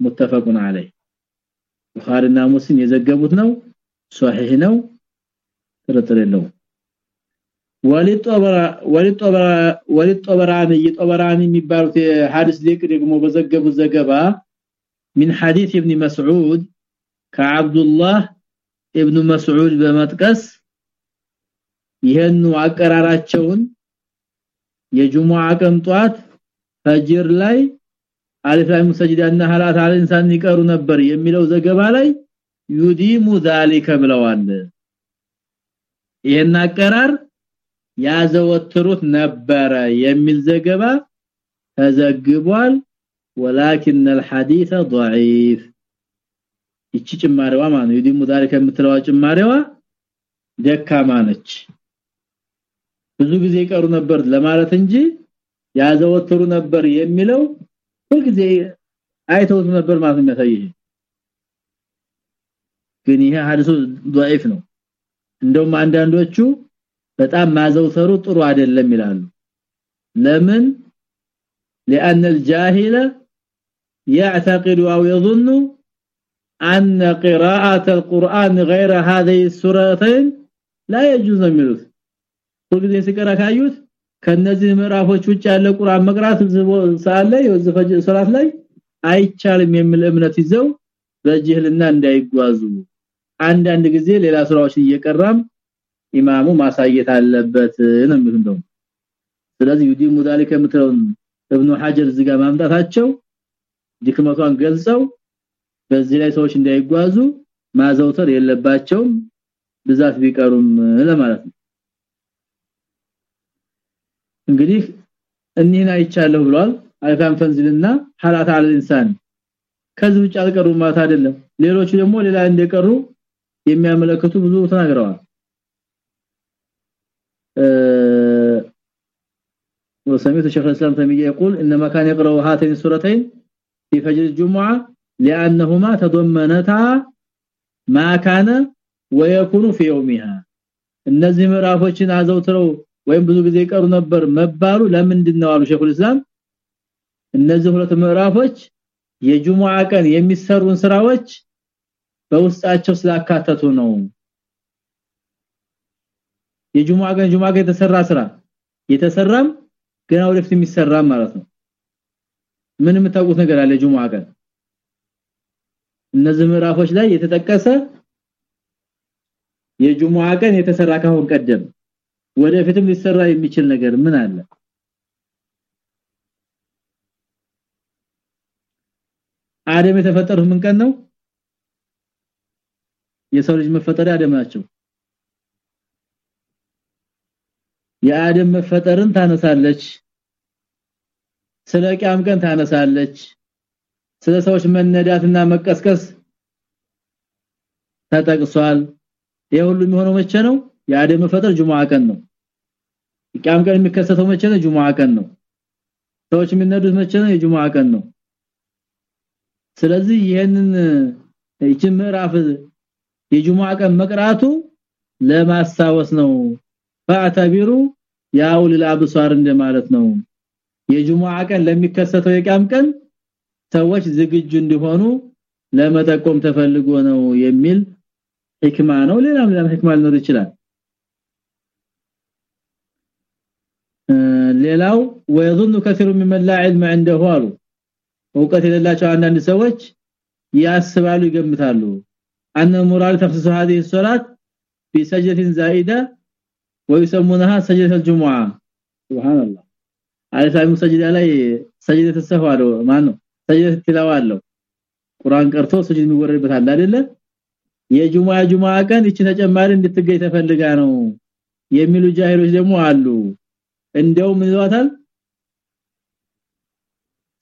Speaker 1: متفقون عليه ቡኻሪና ሙስሊም የዘገቡት ነው ሷሂህ ነው ጥርጥር የለውም ወሊጦበራኒ የጦበራኒ የሚባሉት የሐዲስ ሊቅ ደግሞ በዘገቡት ዘገባ من حديث ابن مسعود كعبد الله ابن مسعود በመጥቀስ ይሄን አቀራራቸውን የጁሙዓ ቀን ጧት ፈጅር ላይ አሊፍ ላይ ሙሰጅዳና ሐላት አለ ኢንሳን ይቀሩ ነበር የሚለው ዘገባ ላይ ዩዲሙ ذلك ብለዋል ይሄን አቀራር ያዘወትሩት ነበረ የሚል ዘገባ ተዘግቧል ولكن الحديث ضعيف እቺ ጭማሪዋ ማለት ይዲሙ ዛሬ የምትለዋ ጭማሪዋ ደካማ ነች ብዙ ጊዜ ይቀሩ ነበር ለማለት እንጂ ያዘወትሩ ነበር የሚለው ሁልጊዜ አይተውት ነበር ማለት የሚያሳይ ግን ይሄ ሐዲሱ ضعيف ነው እንደውም አንዳንዶቹ በጣም ማዘውተሩ ጥሩ አይደለም ይላሉ ለምን لان الجاهل يعتقد او يظن ان قراءه القران غير هذه السورتين لا يجوز የሚሉት ሁልጊዜ ሲቀራ ካዩት ከነዚህ ምዕራፎች ውጭ ያለ ቁርአን መቅራት ሳለ የወዝፈጅ ሶላት ላይ አይቻልም የሚል እምነት ይዘው በጅህልና እንዳይጓዙ አንዳንድ ጊዜ ሌላ ስራዎች እየቀራም ኢማሙ ማሳየት አለበት ነው እንደው ስለዚህ ይዲ ሙዳሊከ ምትረውን ኢብኑ ሐጀር ዝጋ ማምጣታቸው ድክመቷን ገልጸው በዚህ ላይ ሰዎች እንዳይጓዙ ማዘውተር የለባቸውም ብዛት ቢቀሩም ለማለት ነው። እንግዲህ እኒህን አይቻለሁ ብሏል። አይፋን ፈንዝልና ሐላት አለ ኢንሳን። ከዚህ ውጭ አልቀሩም ማለት አይደለም። ሌሎቹ ደግሞ ሌላ እንደቀሩ የሚያመለክቱ ብዙ ተናግረዋል። وسمعت شيخ الاسلام تيميه يقول انما كان يقرأ هاتين السورتين في فجر الجمعه لانهما تضمنتا ما كان ويكون في يومها እነዚህ ምዕራፎችን አዘውትረው ወይም ብዙ ጊዜ ይቀሩ ነበር መባሉ ለምንድን ነው አሉ ሸይኹል እስላም እነዚህ ሁለት ምዕራፎች የጁሙአ ቀን የሚሰሩን ስራዎች በውስጣቸው ስላካተቱ ነው የጁሙአ ቀን ጁሙአ ቀን የተሰራ ስራ የተሰራም ገና ወደፊት የሚሰራ ማለት ነው። ምን የምታውቁት ነገር አለ ጁሙአ ቀን? እነዚህ ምዕራፎች ላይ የተጠቀሰ የጁሙአ ቀን የተሰራ ካሁን ቀደም ወደፊትም ሊሰራ የሚችል ነገር ምን አለ? አደም የተፈጠሩት ምን ቀን ነው? የሰው ልጅ መፈጠሪያ አደም ናቸው የአደም መፈጠርን ታነሳለች። ስለ ቂያም ቀን ታነሳለች። ስለ ሰዎች መነዳትና መቀስቀስ ተጠቅሷል። የሁሉ የሚሆነው መቼ ነው? የአደም መፈጠር ጁሙአ ቀን ነው። ቂያም ቀን የሚከሰተው መቼ ነው? ጁሙአ ቀን ነው። ሰዎች የሚነዱት መቼ ነው? የጁሙአ ቀን ነው። ስለዚህ ይሄንን ይህች ምዕራፍ የጁሙአ ቀን መቅራቱ ለማሳወስ ነው ፈአተቢሩ ያው ለአብሷር እንደማለት ነው የጁሙአ ቀን ለሚከሰተው የቂያም ቀን ሰዎች ዝግጁ እንዲሆኑ ለመጠቆም ተፈልጎ ነው የሚል ህክማ ነው ሌላም ሌላም ህክማ ሊኖር ይችላል ሌላው ويظن كثير ممن لا علم عنده አሉ እውቀት የሌላቸው አንዳንድ ሰዎች ያስባሉ ይገምታሉ ان مراد تخصيص هذه الصلاه بسجده زائده ويسمونها سجده الجمعه سبحان الله على سامي سجده ላይ سجده السهو አለው ማን ነው سجده ትላዋ አለው ቁርአን ቀርቶ ስጁድ የሚወረድበት አለ አይደለ የጁሙአ ጁሙአ ቀን እቺ ተጨማሪ እንድትገኝ ተፈልጋ ነው የሚሉ ጃሂሎች ደግሞ አሉ እንደው ምን ይሏታል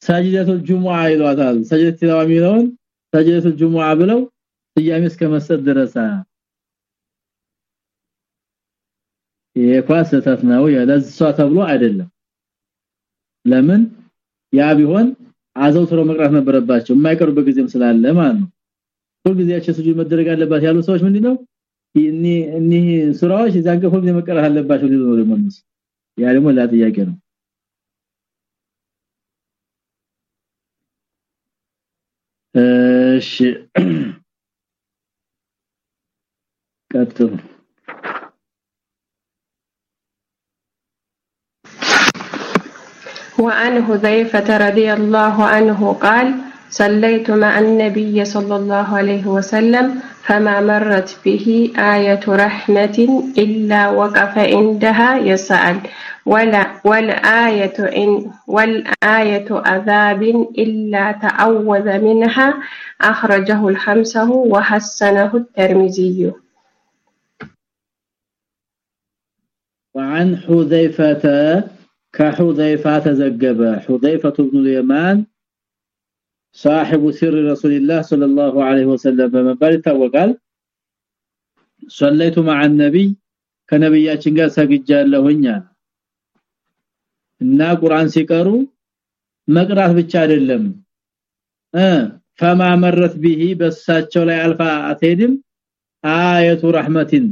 Speaker 1: ሰጅደቱል ጁሙአ ይሏታል ሰጅደት ትላዋ የሚለውን ሰጅደቱል ጁሙአ ብለው ስያሜ እስከ መስጠት ደረሰ የኳስ ስህተት ነው የለሷ ተብሎ አይደለም። ለምን? ያ ቢሆን አዘውትሮ መቅራት ነበረባቸው። የማይቀሩበት ጊዜም ስላለ ማለት ነው። ሁልጊዜያቸው ስጁድ መደረግ አለባት ያሉ ሰዎች ምንድነው? እኒ እኒ ሱራዎች እዛን ከሆነ ጊዜ መቀራት አለባቸው ሊሉ ነው ደግሞ ያ ደግሞ ላ ጥያቄ ነው። እሺ። ቀጥሉ
Speaker 6: وعن حذيفة رضي الله عنه قال صليت مع النبي صلى الله عليه وسلم فما مرت به آية رحمة إلا وقف عندها يسأل ولا والآية إن والآية عذاب إلا تعوذ منها أخرجه الخمسة وحسنه الترمذي.
Speaker 1: وعن حذيفة كحذيفة تزجب حذيفة بن اليمان صاحب سر رسول الله صلى الله عليه وسلم بمبال توقال صليت مع النبي ከነብያችን ጋር ሰግጃለሁኛ እና ቁርአን ሲቀሩ መቅራት ብቻ አይደለም እ ፈማ መረት ቢሂ በሳቸው ላይ አልፋ አትሄድም አየቱ ረህመቲን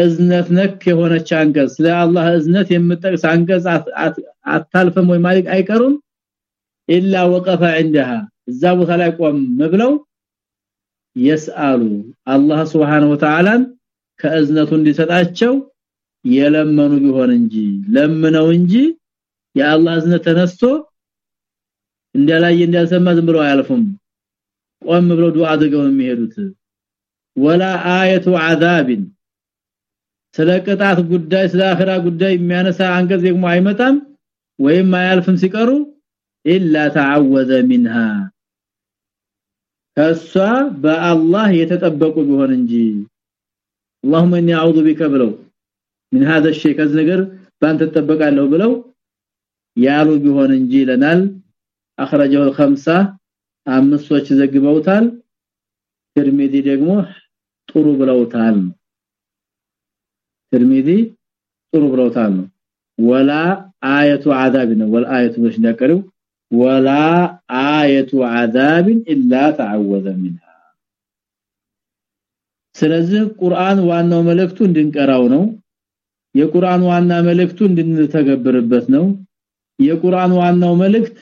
Speaker 1: እዝነት ነክ የሆነች አንቀጽ። ለአላህ እዝነት የምጠቅስ አንቀጽ አታልፈም ወይ ማለት አይቀሩም? ኢላ ወቀፈ عندها እዛ ቦታ ላይ ቆም ብለው ይስአሉ አላህ Subhanahu Wa Ta'ala ከእዝነቱ እንዲሰጣቸው የለመኑ ቢሆን እንጂ ለምነው እንጂ የአላህ እዝነት ተነስቶ እንዳላየ እንዳልሰማ ዝም ብለው አያልፉም። ቆም ብለው ዱዓ አድርገው የሚሄዱት። ወላ አየቱ عذاب ስለ ቅጣት ጉዳይ ስለ አኺራ ጉዳይ የሚያነሳ አንቀጽ ደግሞ አይመጣም ወይም አያልፍም ሲቀሩ ኢላ ተዓወዘ ሚንሃ ከሷ በአላህ የተጠበቁ ቢሆን እንጂ اللهم اني اعوذ بك ብለው من هذا الشيء ከዚህ ነገር ባንተ ተጠበቃለሁ ብለው ያሉ ቢሆን እንጂ ለናል اخرجه الخمسه አምስቶች ዘግበውታል ትርሚዚ ደግሞ ጥሩ ብለውታል ትርሚዚ ጥሩ ብለውታል ወላ አየቱ عذاب ነው ወላ አየቱ መሽ እንዳቀረው ወላ አየቱ عذاب الا تعوذ منها ስለዚህ ቁርአን ዋናው መልእክቱ እንድንቀራው ነው የቁርአን ዋና መልእክቱ እንድንተገብርበት ነው የቁርአን ዋናው መልእክት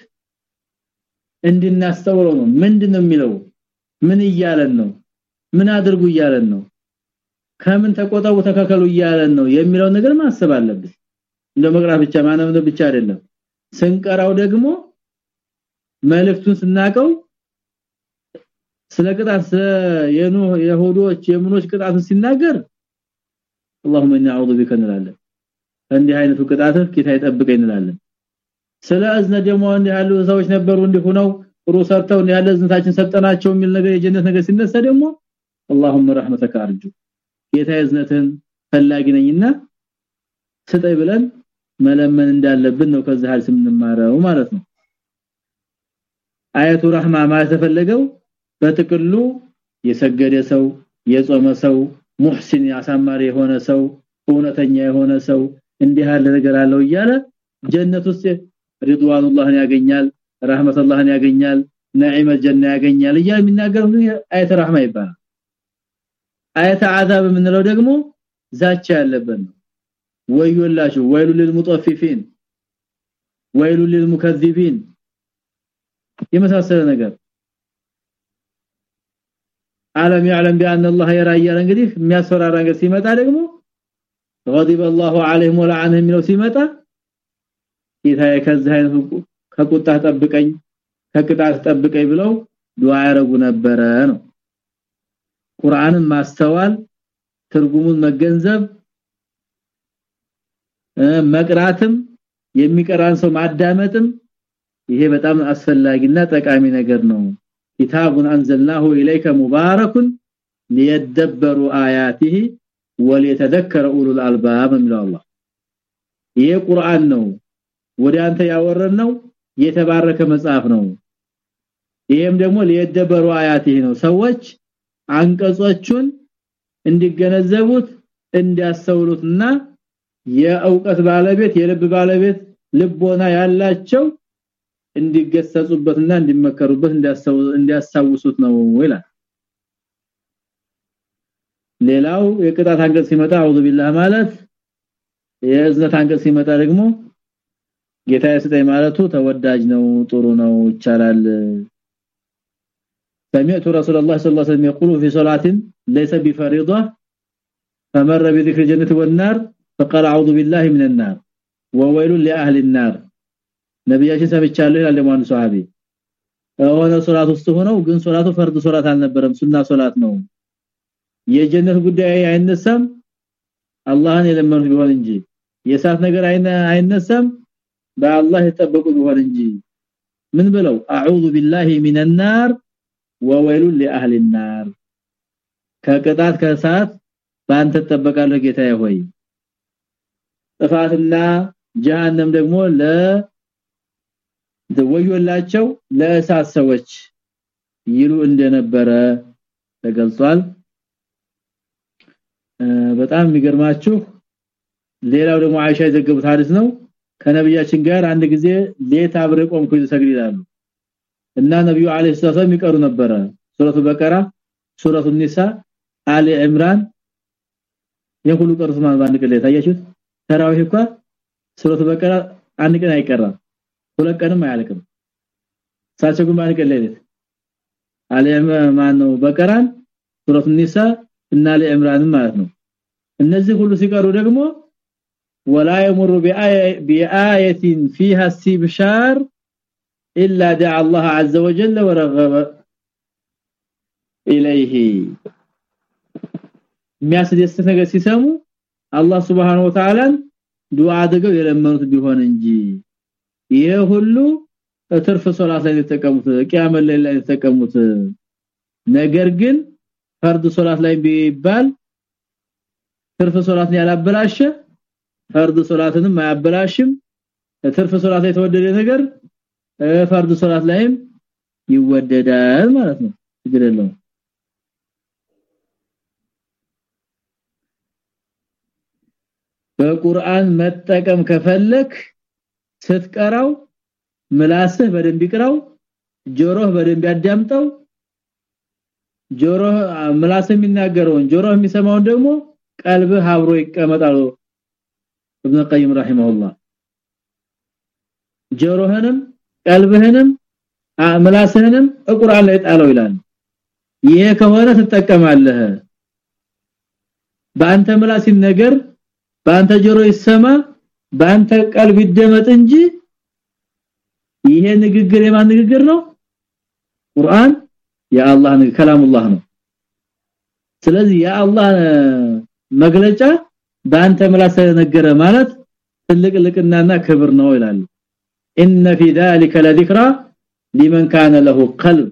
Speaker 1: እንድናስተውለው ነው ምንድነው የሚለው ምን እያለን ነው ምን አድርጉ እያለን ነው ከምን ተቆጠቡ ተከከሉ እያለን ነው የሚለው ነገር ማሰብ አለብን እንደ መቅራት ብቻ ማነው ብቻ አይደለም ስንቀራው ደግሞ መልእክቱን ስናቀው ስለ ቅጣት የኑ የሁዶች የምኖች ቅጣትን ሲናገር اللهم اني اعوذ بك እንላለን እንዲህ አይነቱ ቅጣት ጌታ ይጠብቀኝ እንላለን ስለ እዝነ ደግሞ እንዲህ ያሉ ሰዎች ነበሩ እንዲሁ ነው ጥሩ ሰርተው እንዲህ ያለ እዝነታችን ሰጠናቸው የሚል ነገር የጀነት ነገር ሲነሳ ደግሞ اللهم رحمتك ارجو ጌታ እዝነትን ፈላጊ ነኝና ስጠይ ብለን መለመን እንዳለብን ነው ከዚህ ሐዲስ የምንማረው ማለት ነው። አያቱ ረህማ ማለት ተፈለገው በጥቅሉ የሰገደ ሰው የጾመ ሰው ሙህሲን ያሳማሪ የሆነ ሰው እውነተኛ የሆነ ሰው እንዲህ ያለ ነገር አለው እያለ ጀነት ውስጥ ሪድዋኑላህን ያገኛል ረህመቱላህን ያገኛል ነዒመ ጀና ያገኛል እያለ የሚናገረው አያተ ረህማ ይባላል አያተ አዛብ የምንለው ደግሞ ዛቻ ያለበት ነው ወዮላችሁ ወይሉ ለልሙጠፊፊን ወይሉ ለልሙከዚቢን የመሳሰለ ነገር ዓለም يعلم بان الله يرى እያለ እንግዲህ የሚያስፈራራ ነገር ሲመጣ ደግሞ غضب الله عليهم ولعنهم የሚለው ሲመጣ ጌታዬ ከዚህ አይነት ከቁጣ ጠብቀኝ ከቅጣት ጠብቀኝ ብለው ዱዓ ያረጉ ነበረ ነው ቁርአንን ማስተዋል ትርጉሙን መገንዘብ መቅራትም የሚቀራን ሰው ማዳመጥም ይሄ በጣም አስፈላጊና ጠቃሚ ነገር ነው። ኪታቡን አንዘልናሁ ኢለይከ ሙባረኩን ሊየደበሩ አያቲሂ ወሊተደከረ ኡሉል አልባብ የሚለው አላህ። ይሄ ቁርአን ነው። ወደ አንተ ያወረነው የተባረከ መጽሐፍ ነው። ይሄም ደግሞ ሊየደበሩ አያቲሂ ነው። ሰዎች አንቀጾቹን እንዲገነዘቡት እንዲያስተውሉትና የእውቀት ባለቤት የልብ ባለቤት ልቦና ያላቸው እንዲገሰጹበትና እንዲመከሩበት እንዲያሳውሱት ነው ይላል። ሌላው የቅጣት አንቀጽ ሲመጣ አውዙ ቢላህ ማለት የእዝነት አንቀጽ ሲመጣ ደግሞ ጌታ ይስጠኝ ማለቱ ተወዳጅ ነው ጥሩ ነው ይቻላል سمعت رسول الله صلى الله عليه وسلم يقول في صلاه ليس بفريضه فمر بذكر الجنه والنار فقال اعوذ بالله من النار وويل لاهل النار ነብያችን ሰምቻለሁ ይላል ደግሞ አንድ ሷሃቢ ሆነ ሶላት ውስጥ ሆነው ግን ሶላቱ ፈርድ ሶላት አልነበረም ሱና ሶላት ነው የጀነት ጉዳይ አይነሳም አላህን የለመኑ ቢሆን እንጂ የሳት ነገር አይነሳም በአላህ የተጠበቁ ቢሆን እንጂ ምን ብለው አዑዙ ቢላሂ ሚነን ናር ወወይሉ ለአህሊ النار ከቅጣት ከሳት ባንተ ተጠበቃለህ ጌታዬ ሆይ ጥፋትና ጀሃነም ደግሞ ለ ወዮላቸው ለእሳት ሰዎች ይሉ እንደነበረ ተገልጿል በጣም የሚገርማችሁ ሌላው ደግሞ አይሻ የዘገቡት ሐዲስ ነው ከነብያችን ጋር አንድ ጊዜ ሌት አብረ ቆምኩ ይሰግድ ይላሉ እና ነብዩ አለይሂ ሰላም ይቀሩ ነበረ ሱረቱ በቀራ ሱረቱ ኒሳ አሊ ኢምራን የሁሉ ቀርስ ማለት አንድ ቀን ታያችሁት ተራዊህ እንኳን ሱረቱ በቀራ አንድ ቀን አይቀራም ሁለት ቀንም አያልቅም ሳቸው ግን ባንቀ ለሌት አለም ማነው በቀራን ሱረቱ ኒሳ እና ለኢምራን ማለት ነው እነዚህ ሁሉ ሲቀሩ ደግሞ ولا يمر بآية فيها استبشار إلا دعا الله عز وجل ورغب إليه የሚያስደስት ነገር ሲሰሙ አላህ Subhanahu Wa Ta'ala ዱዓ አድርገው የለመኑት ቢሆን እንጂ ይሄ ሁሉ ትርፍ ሶላት ላይ የተጠቀሙት ቂያመት ላይ የተጠቀሙት ነገር ግን ፈርድ ሶላት ላይ ቢባል ትርፍ ሶላትን ያላበላሸ ፈርድ ሶላትንም አያበላሽም ትርፍ ሶላት ላይ የተወደደ ነገር ፈርድ ሶላት ላይም ይወደዳል ማለት ነው ችግር የለውም በቁርአን መጠቀም ከፈለክ ስትቀራው ምላስህ በደንብ ይቅራው ጆሮህ በደንብ ያዳምጠው ጆሮህ ምላስህ የሚናገረውን ጆሮህ የሚሰማውን ደግሞ ቀልብህ አብሮ ይቀመጣል ابن القيم رحمه الله ጆሮህንም ቀልብህንም ምላስህንም ቁርአን ላይ ጣለው ይላል። ይሄ ከሆነ ትጠቀማለህ። በአንተ ምላስ ነገር በአንተ ጆሮ ይሰማ በአንተ ቀልብ ይደመጥ እንጂ ይሄ ንግግር የማን ንግግር ነው? ቁርአን የአላህ ከላሙላህ ነው። ስለዚህ የአላህ መግለጫ በአንተ ምላስ ነገረ ማለት ትልቅ ልቅናና ክብር ነው ይላል ان في ذلك لذكرى لمن كان له قلب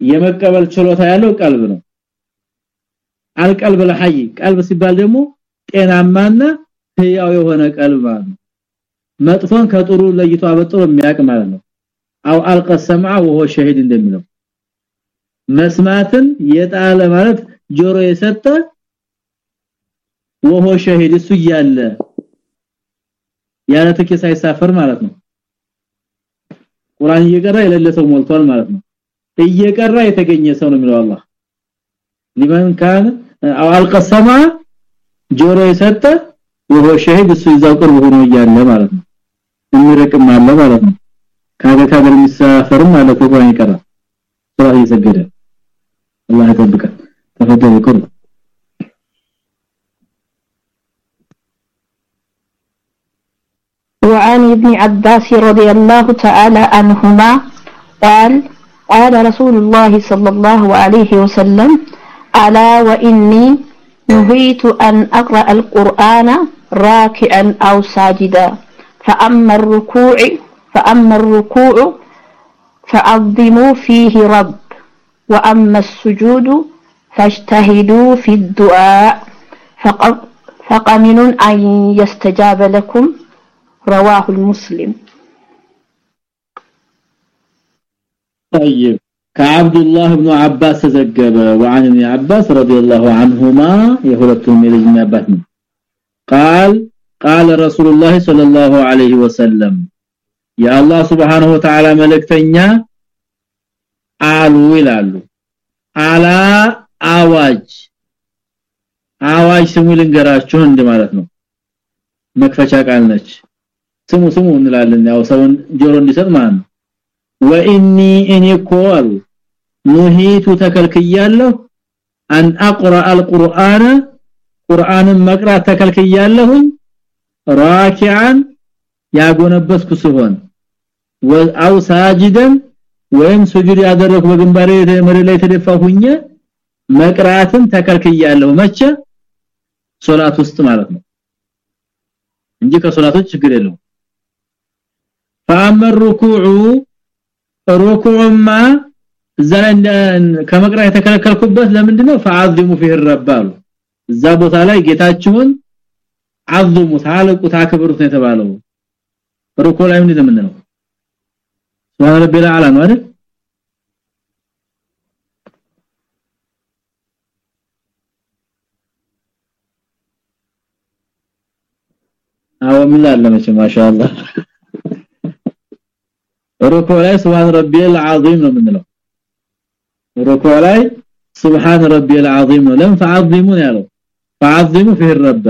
Speaker 1: የመቀበል ችሎታ ያለው ቀልብ ነው አልቀልብ ለሐይ ቀልብ ሲባል ደግሞ ጤናማና ህያው የሆነ ቀልብ ማለት ነው መጥፎን ከጥሩ ለይቶ አበጥሮ የሚያቅ ማለት ነው አው አልቀሰማ ወሆ ሸሂድ እንደሚለው መስማትን የጣለ ማለት ጆሮ የሰጠ ወሆ ሸሂድ እሱ እያለ ያለ ትኬት ሳይሳፈር ማለት ነው። ቁርአን እየቀራ የሌለ ሰው ሞልቷል ማለት ነው። እየቀራ የተገኘ ሰው ነው የሚለው አላህ። ሊማን ካን አልቀሰማ ጆሮ የሰጠ ወሆ ሸሂድ እሱ ቅርብ ሆኖ እያለ ማለት ነው። የሚረቅም አለ ማለት ነው። ካገ ካገ የሚሳፈርም አለ ቁርአን ይቀራ ሱራ እየሰገደ አላህ ይጠብቀን። ተፈደሉ ቅርብ
Speaker 7: وعن ابن عباس رضي الله تعالى عنهما قال قال رسول الله صلى الله عليه وسلم ألا وإني نهيت أن أقرأ القرآن راكعا أو ساجدا فأما الركوع فأما الركوع فعظموا فيه رب وأما السجود فاجتهدوا في الدعاء فقمن أن يستجاب لكم رواه المسلم
Speaker 1: طيب ከአብዱ الله بن عباس ዘገበ وعن ابن عباس رضي الله عنهما የሁለቱም የልጅ አባት ነው قال قال رسول الله صلى الله عليه وسلم يا الله سبحانه وتعالى መልእክተኛ አሉ ይላሉ አላ አዋጅ አዋጅ ስሙ ልንገራችሁ እንደ ማለት ነው መክፈቻ ቃል ነች ስሙ ስሙ እንላለን። ያው ሰውን ጆሮ እንዲሰጥ ማለት ነው وإني እኔ ኮል نهيت ተከልክያለሁ أن أقرأ القرآن ቁርአንን መቅራት ተከልክያለሁኝ راكعا ያጎነበስኩ ሲሆን أو ساجدا ወይም ስጁድ ያደረኩ በግንባሬ መሬት ላይ ተደፋሁኝ መቅራትን ተከልክያለሁ። መቼ? ሶላት ውስጥ ማለት ነው። እንጂ ከሶላቶች ችግር የለው فاما الركوع ركوعما ዘንድ ከመቅራት የተከለከልኩበት ለምንድነው فعظموا فيه الرب እዛ ቦታ ላይ ጌታችሁን አዝሙ ታልቁት አክብሩት ነው የተባለው ሩኩ ላይ ምንድን ነው የምንለው ሱብሃነ ረቢል አላ ነው አይደል አዎ ምን አለ መቼም ማሻአላህ ሩኩ ላይ ሱብሃን ረቢየል ዐዚም ነው የምንለው። ሩኩ ላይ ሱብሃን ረቢየል ዐዚም ነው። ለም ፈዐዚሙ ያለው? ፈዐዚሙ ፊህ ረበ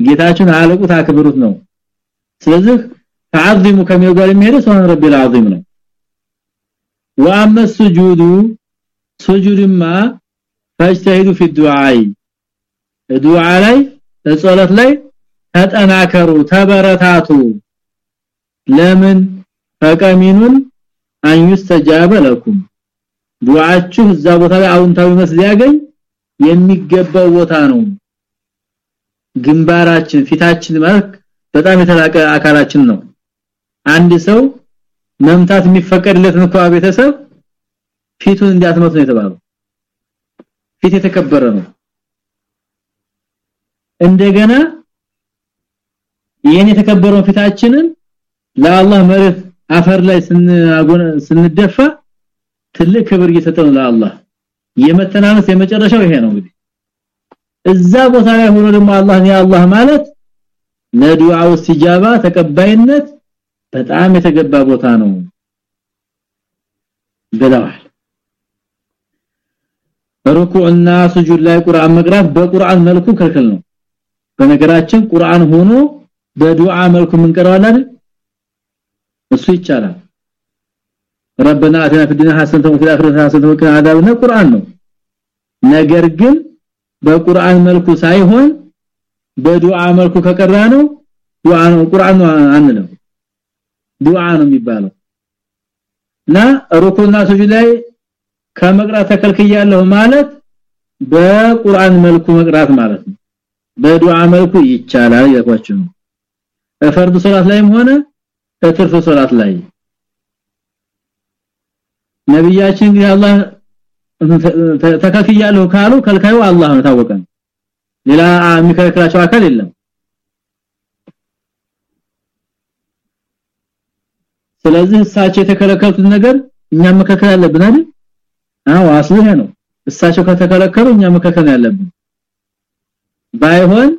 Speaker 1: ጌታችን አለቁት አክብሩት ነው። ስለዚህ ፈዐዚሙ ከሚለው ጋር የሚሄደው ሱብሃን ረቢየል ዐዚም ነው። ወአመ ስጁዱ ስጁድማ ፈጅተሂዱ ፊ ዱዓይ። ዱዓ ላይ ጸሎት ላይ ተጠናከሩ ተበረታቱ። ለምን? ፈቀሚኑን አንዩስተጃበ ለኩም። ዱዓችሁ እዛ ቦታ ላይ አውንታዊ መልስ ሊያገኝ የሚገባው ቦታ ነው። ግንባራችን ፊታችን ማለት በጣም የተላቀ አካላችን ነው። አንድ ሰው መምታት የሚፈቀድለት ነው ቤተሰብ ፊቱን እንዲያትመት ነው የተባለው። ፊት የተከበረ ነው። እንደገና ይሄን የተከበረው ፊታችንን ለአላህ መሬት አፈር ላይ ስንደፋ ትልቅ ክብር እየሰጠን ለአላህ። የመተናነስ የመጨረሻው ይሄ ነው እንግዲህ። እዛ ቦታ ላይ ሆኖ ደግሞ አላህ አላህ ማለት ለዱዓው ሲጃባ ተቀባይነት በጣም የተገባ ቦታ ነው ብለዋል። ሩኩዕና ስጁድ ላይ ቁርአን መቅራት በቁርአን መልኩ ክልክል ነው። በነገራችን ቁርአን ሆኖ በዱዓ መልኩ ምን ምንቀራዋለን እሱ ይቻላል። ረበና አተና ፍዲና ሐሰነተ ወፊል አኺረቲ ሐሰነተ ወቂና አዛብና ቁርአን ነው። ነገር ግን በቁርአን መልኩ ሳይሆን በዱዓ መልኩ ከቀራ ነው። ዱዓ ነው። ቁርአን ነው አንልም ዱዓ ነው የሚባለው። እና ሩኩና ሱጁድ ላይ ከመቅራት ተከልክያለሁ ማለት በቁርአን መልኩ መቅራት ማለት ነው። በዱዓ መልኩ ይቻላል ያቋችሁ ነው። ፈርድ ሶላት ላይም ሆነ በትርፍ ሶላት ላይ። ነብያችን እንግዲህ አላህ ተከልክያለሁ ካሉ ከልካዩ አላህ ነው ታወቀ ሌላ የሚከለክላቸው አካል የለም። ስለዚህ እሳቸው የተከለከሉት ነገር እኛ መከከል አለብን አይደል? አዎ ይሄ ነው። እሳቸው ከተከለከሉ እኛ መከከል ያለብን። ባይሆን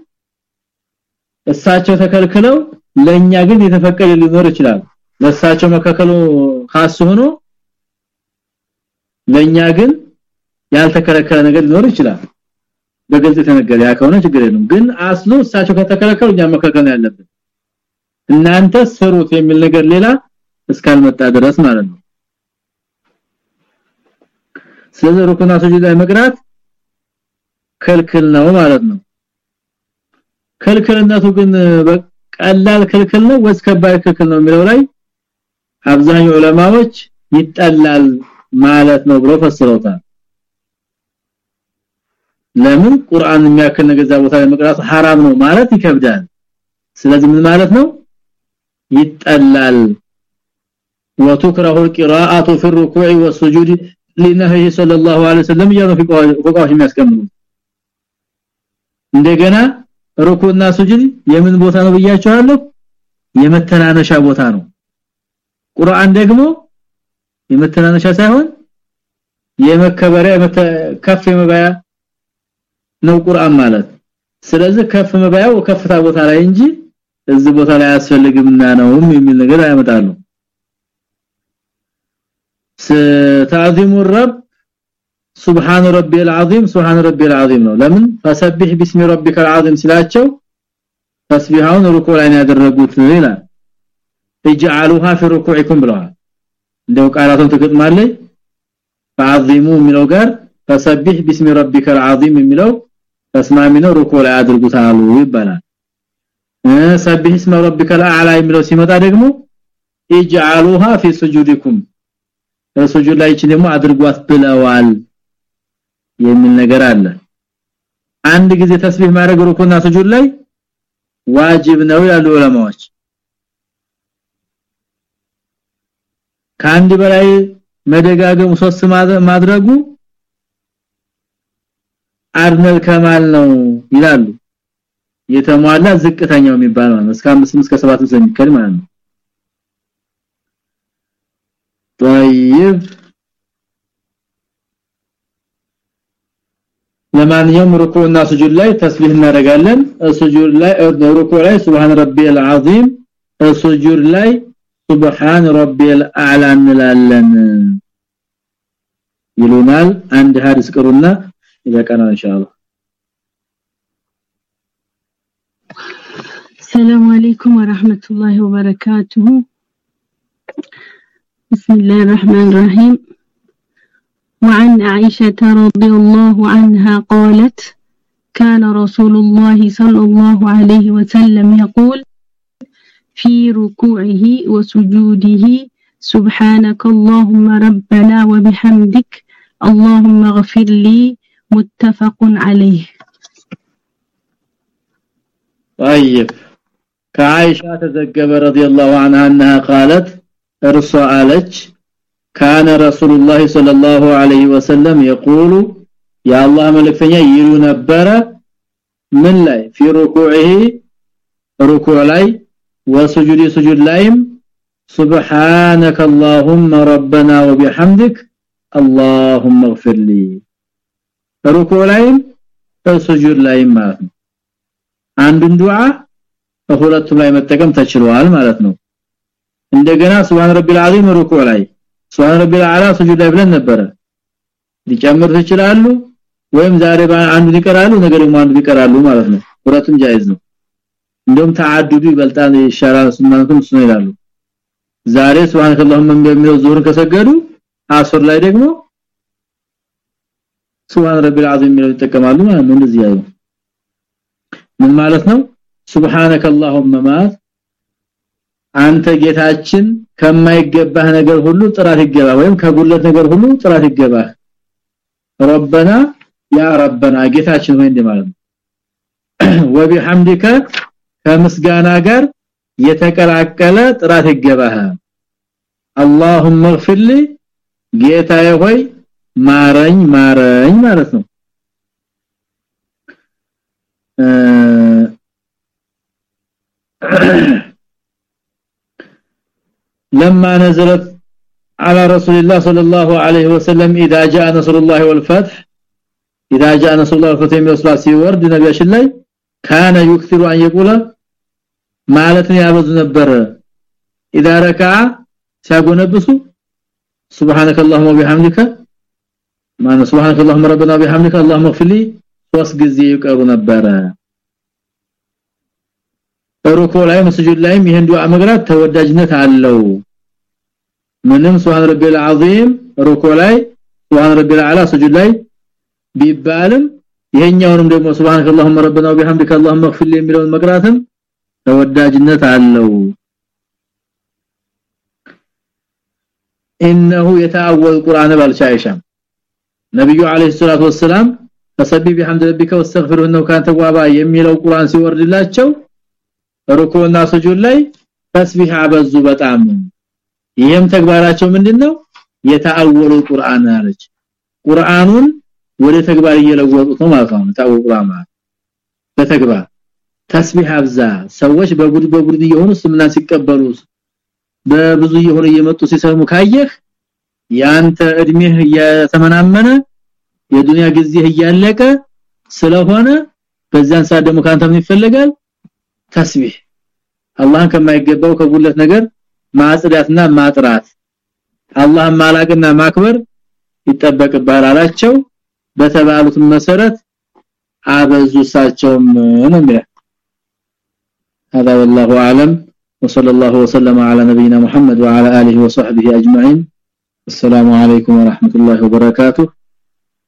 Speaker 1: እሳቸው ተከልክለው ለኛ ግን የተፈቀደ ሊኖር ይችላል። ለእሳቸው መከከሉ ካስ ሆኖ ለኛ ግን ያልተከለከለ ነገር ሊኖር ይችላል። በግልጽ የተነገረ ያ ከሆነ ችግር የለም ግን አስሉ እሳቸው ከተከለከሉ እኛ መከከል ያለብን። እናንተ ስሩት የሚል ነገር ሌላ እስካልመጣ ድረስ ማለት ነው። ስለዚህ ሩኩና ሱጁድ ላይ መቅራት ክልክል ነው ማለት ነው። ክልክልነቱ ግን ቀላል ክልክል ነው ወይስ ከባድ ክልክል ነው የሚለው ላይ አብዛኛው ዑለማዎች ይጠላል ማለት ነው ብሎ ፈስረውታል ለምን ቁርአን የሚያክል ነገር ቦታ ላይ መቅራት حرام ነው ማለት ይከብዳል ስለዚህ ምን ማለት ነው ይጠላል وتكره القراءه في الركوع والسجود لنهي صلى الله عليه وسلم ያለው ፍቃዎች የሚያስቀምጡ እንደገና ሩኩና ሱጁድ የምን ቦታ ነው ብያችኋለሁ የመተናነሻ ቦታ ነው። ቁርአን ደግሞ የመተናነሻ ሳይሆን የመከበሪያ ከፍ የመባያ ነው ቁርአን ማለት። ስለዚህ ከፍ መባያው ከፍታ ቦታ ላይ እንጂ እዚህ ቦታ ላይ አያስፈልግምና ነውም የሚል ነገር ያመጣሉ ተዓዚሙ ረብ سبحان ربي العظيم سبحان ربي العظيم ነው ለምን فسبح باسم ربك العظيم ስላቸው ተስቢሃውን ሩኩዕ ላይ ያደረጉት ይላል اجعلوها في ركوعكم ብለዋል እንደው ቃላቱን ትገጥማለች فعظموا የሚለው ጋር فسبح باسم ربك العظيم የሚለው ተስማሚ ነው ሩኩዕ ላይ አድርጉታሉ ይባላል ሰብህ اسم ربك الاعلى የሚለው ሲመጣ ደግሞ اجعلوها في سجودكم ሱጁድ ላይ እቺ ደግሞ አድርጓት ብለዋል የሚል ነገር አለ አንድ ጊዜ ተስቢህ ማድረግ ሩኩና ሱጁድ ላይ ዋጅብ ነው ያሉ ዑለማዎች ከአንድ በላይ መደጋገሙ ሶስት ማድረጉ አርነል ከማል ነው ይላሉ የተሟላ ዝቅተኛው የሚባል ማለት እስከ 5 እስከ 7 ስለሚከል ማለት ነው طيب ለማንኛውም ሩኩዕና ስጁድ ላይ ተስቢህ እናደርጋለን ስጁድ ላይ ሩኩዕ ላይ ሱብሃን ረቢል አዚም ስጁድ ላይ ሱብሃን ረቢል አዕላ እንላለን ይሉናል አንድ ሐዲስ ቅሩና ይበቃናል ኢንሻአላህ
Speaker 8: السلام عليكم ورحمة الله وبركاته بسم الله الرحمن الرحيم وعن عائشة رضي الله عنها قالت كان رسول الله صلى الله عليه وسلم يقول في ركوعه وسجوده سبحانك اللهم ربنا وبحمدك اللهم اغفر لي متفق عليه.
Speaker 1: طيب كعائشة تذكر رضي الله عنها أنها قالت ارسى عليك كان رسول الله صلى الله عليه وسلم يقول يا الله ملكتنيا يلو نبره من لا في ركوعه ركوع لاي وسجود سجود لايم سبحانك اللهم ربنا وبحمدك اللهم اغفر لي. ركوع لايم سجود لايم ማለት ነው። አንዱን ዱዓ لايم ላይ መጠቀም ተችሏል ማለት ነው። እንደገና ሱብሃን ረቢል አዚም ሩኩዕ ላይ ሱብሃን ረቢል አላ ስጁድ ላይ ብለን ነበረ ሊጨምር ይችላሉ ወይም ዛሬ አንዱን ይቀራሉ ነገር ደግሞ አንዱን ይቀራሉ ማለት ነው ሁለቱም ጃይዝ ነው እንደውም ተዓዱዱ ይበልጣል ይሻላል ሱናቱም እሱ ይላሉ ዛሬ ሱብሃንከ اللهم በሚለው ዙሁር ከሰገዱ አስር ላይ ደግሞ ሱብሃን ረቢል አዚም የሚለው ይጠቀማሉ ማለት ነው እንደዚህ ያዩ ምን ማለት ነው ሱብሃንከ اللهم ማለት አንተ ጌታችን ከማይገባህ ነገር ሁሉ ጥራት ይገባ ወይም ከጉለት ነገር ሁሉ ጥራት ይገባ ረበና ያ ረበና ጌታችን ሆይ እንደማለት ነው ወቢሐምዲከ ከምስጋና ጋር የተቀላቀለ ጥራት ይገባህ اللهم اغفر لي ጌታዬ ሆይ ማረኝ ማረኝ ማለት ነው لما نزلت على رسول الله صلى الله عليه وسلم اذا جاء نصر الله والفتح اذا جاء نصر الله والفتح يوصل ሲወርድ ነቢያችን ላይ كان يكثر ان يقول ማለት ያበዙ ነበር اذا ركع ሲያጎነብሱ سبحانك اللهم وبحمدك ما سبحانك اللهم ربنا وبحمدك اللهم اغفر لي ሶስት ጊዜ ይቀሩ ነበር ሩኩ ላይ መስጁድ ላይም ይሄን ዱዓ መግራት ተወዳጅነት አለው ምንም ሱብሃን ረቢል አዚም ሩኩ ላይ ሱብሃን ረቢል አላ ስጁድ ላይ ቢባልም ይሄኛውንም ደግሞ ሱብሃንከ اللهم ربنا وبحمدك اللهم اغفر لي የሚለውን መቅራትም ተወዳጅነት አለው انه يتاول القران بالشايشه ነብዩ አለይሂ ሰላቱ ወሰለም ፈሰቢ ቢሐምድ ረቢከ ወስተግፊሩ انه كان توابا የሚለው ቁርአን ሲወርድላቸው ሩኩና ስጁድ ላይ ተስቢህ አበዙ በጣም ይሄም ተግባራቸው ምንድነው? የተአወሉ ቁርአን አለች። ቁርአኑን ወደ ተግባር እየለወጡት ነው ማለት ነው። ታው ቁርአን በተግባር ተስቢህ አብዛ። ሰዎች በጉድ በጉድ እየሆኑ ስምና ሲቀበሉ በብዙ እየሆኑ እየመጡ ሲሰሙ ካየህ ያንተ እድሜህ እየተመናመነ የዱንያ ጊዜ እያለቀ ስለሆነ በዛን ሰዓት ደግሞ ካንተ ምን ይፈልጋል ተስቢህ አላህን ከማይገባው ከጉለት ነገር ማጽዳትና ማጥራት አላህን ማላቅና ማክበር ይጠበቅባል አላቸው በተባሉት መሰረት አበዙ ሳቸውም ነው የሚለው هذا والله اعلم وصلى الله وسلم على نبينا محمد وعلى اله وصحبه اجمعين السلام عليكم ورحمه الله وبركاته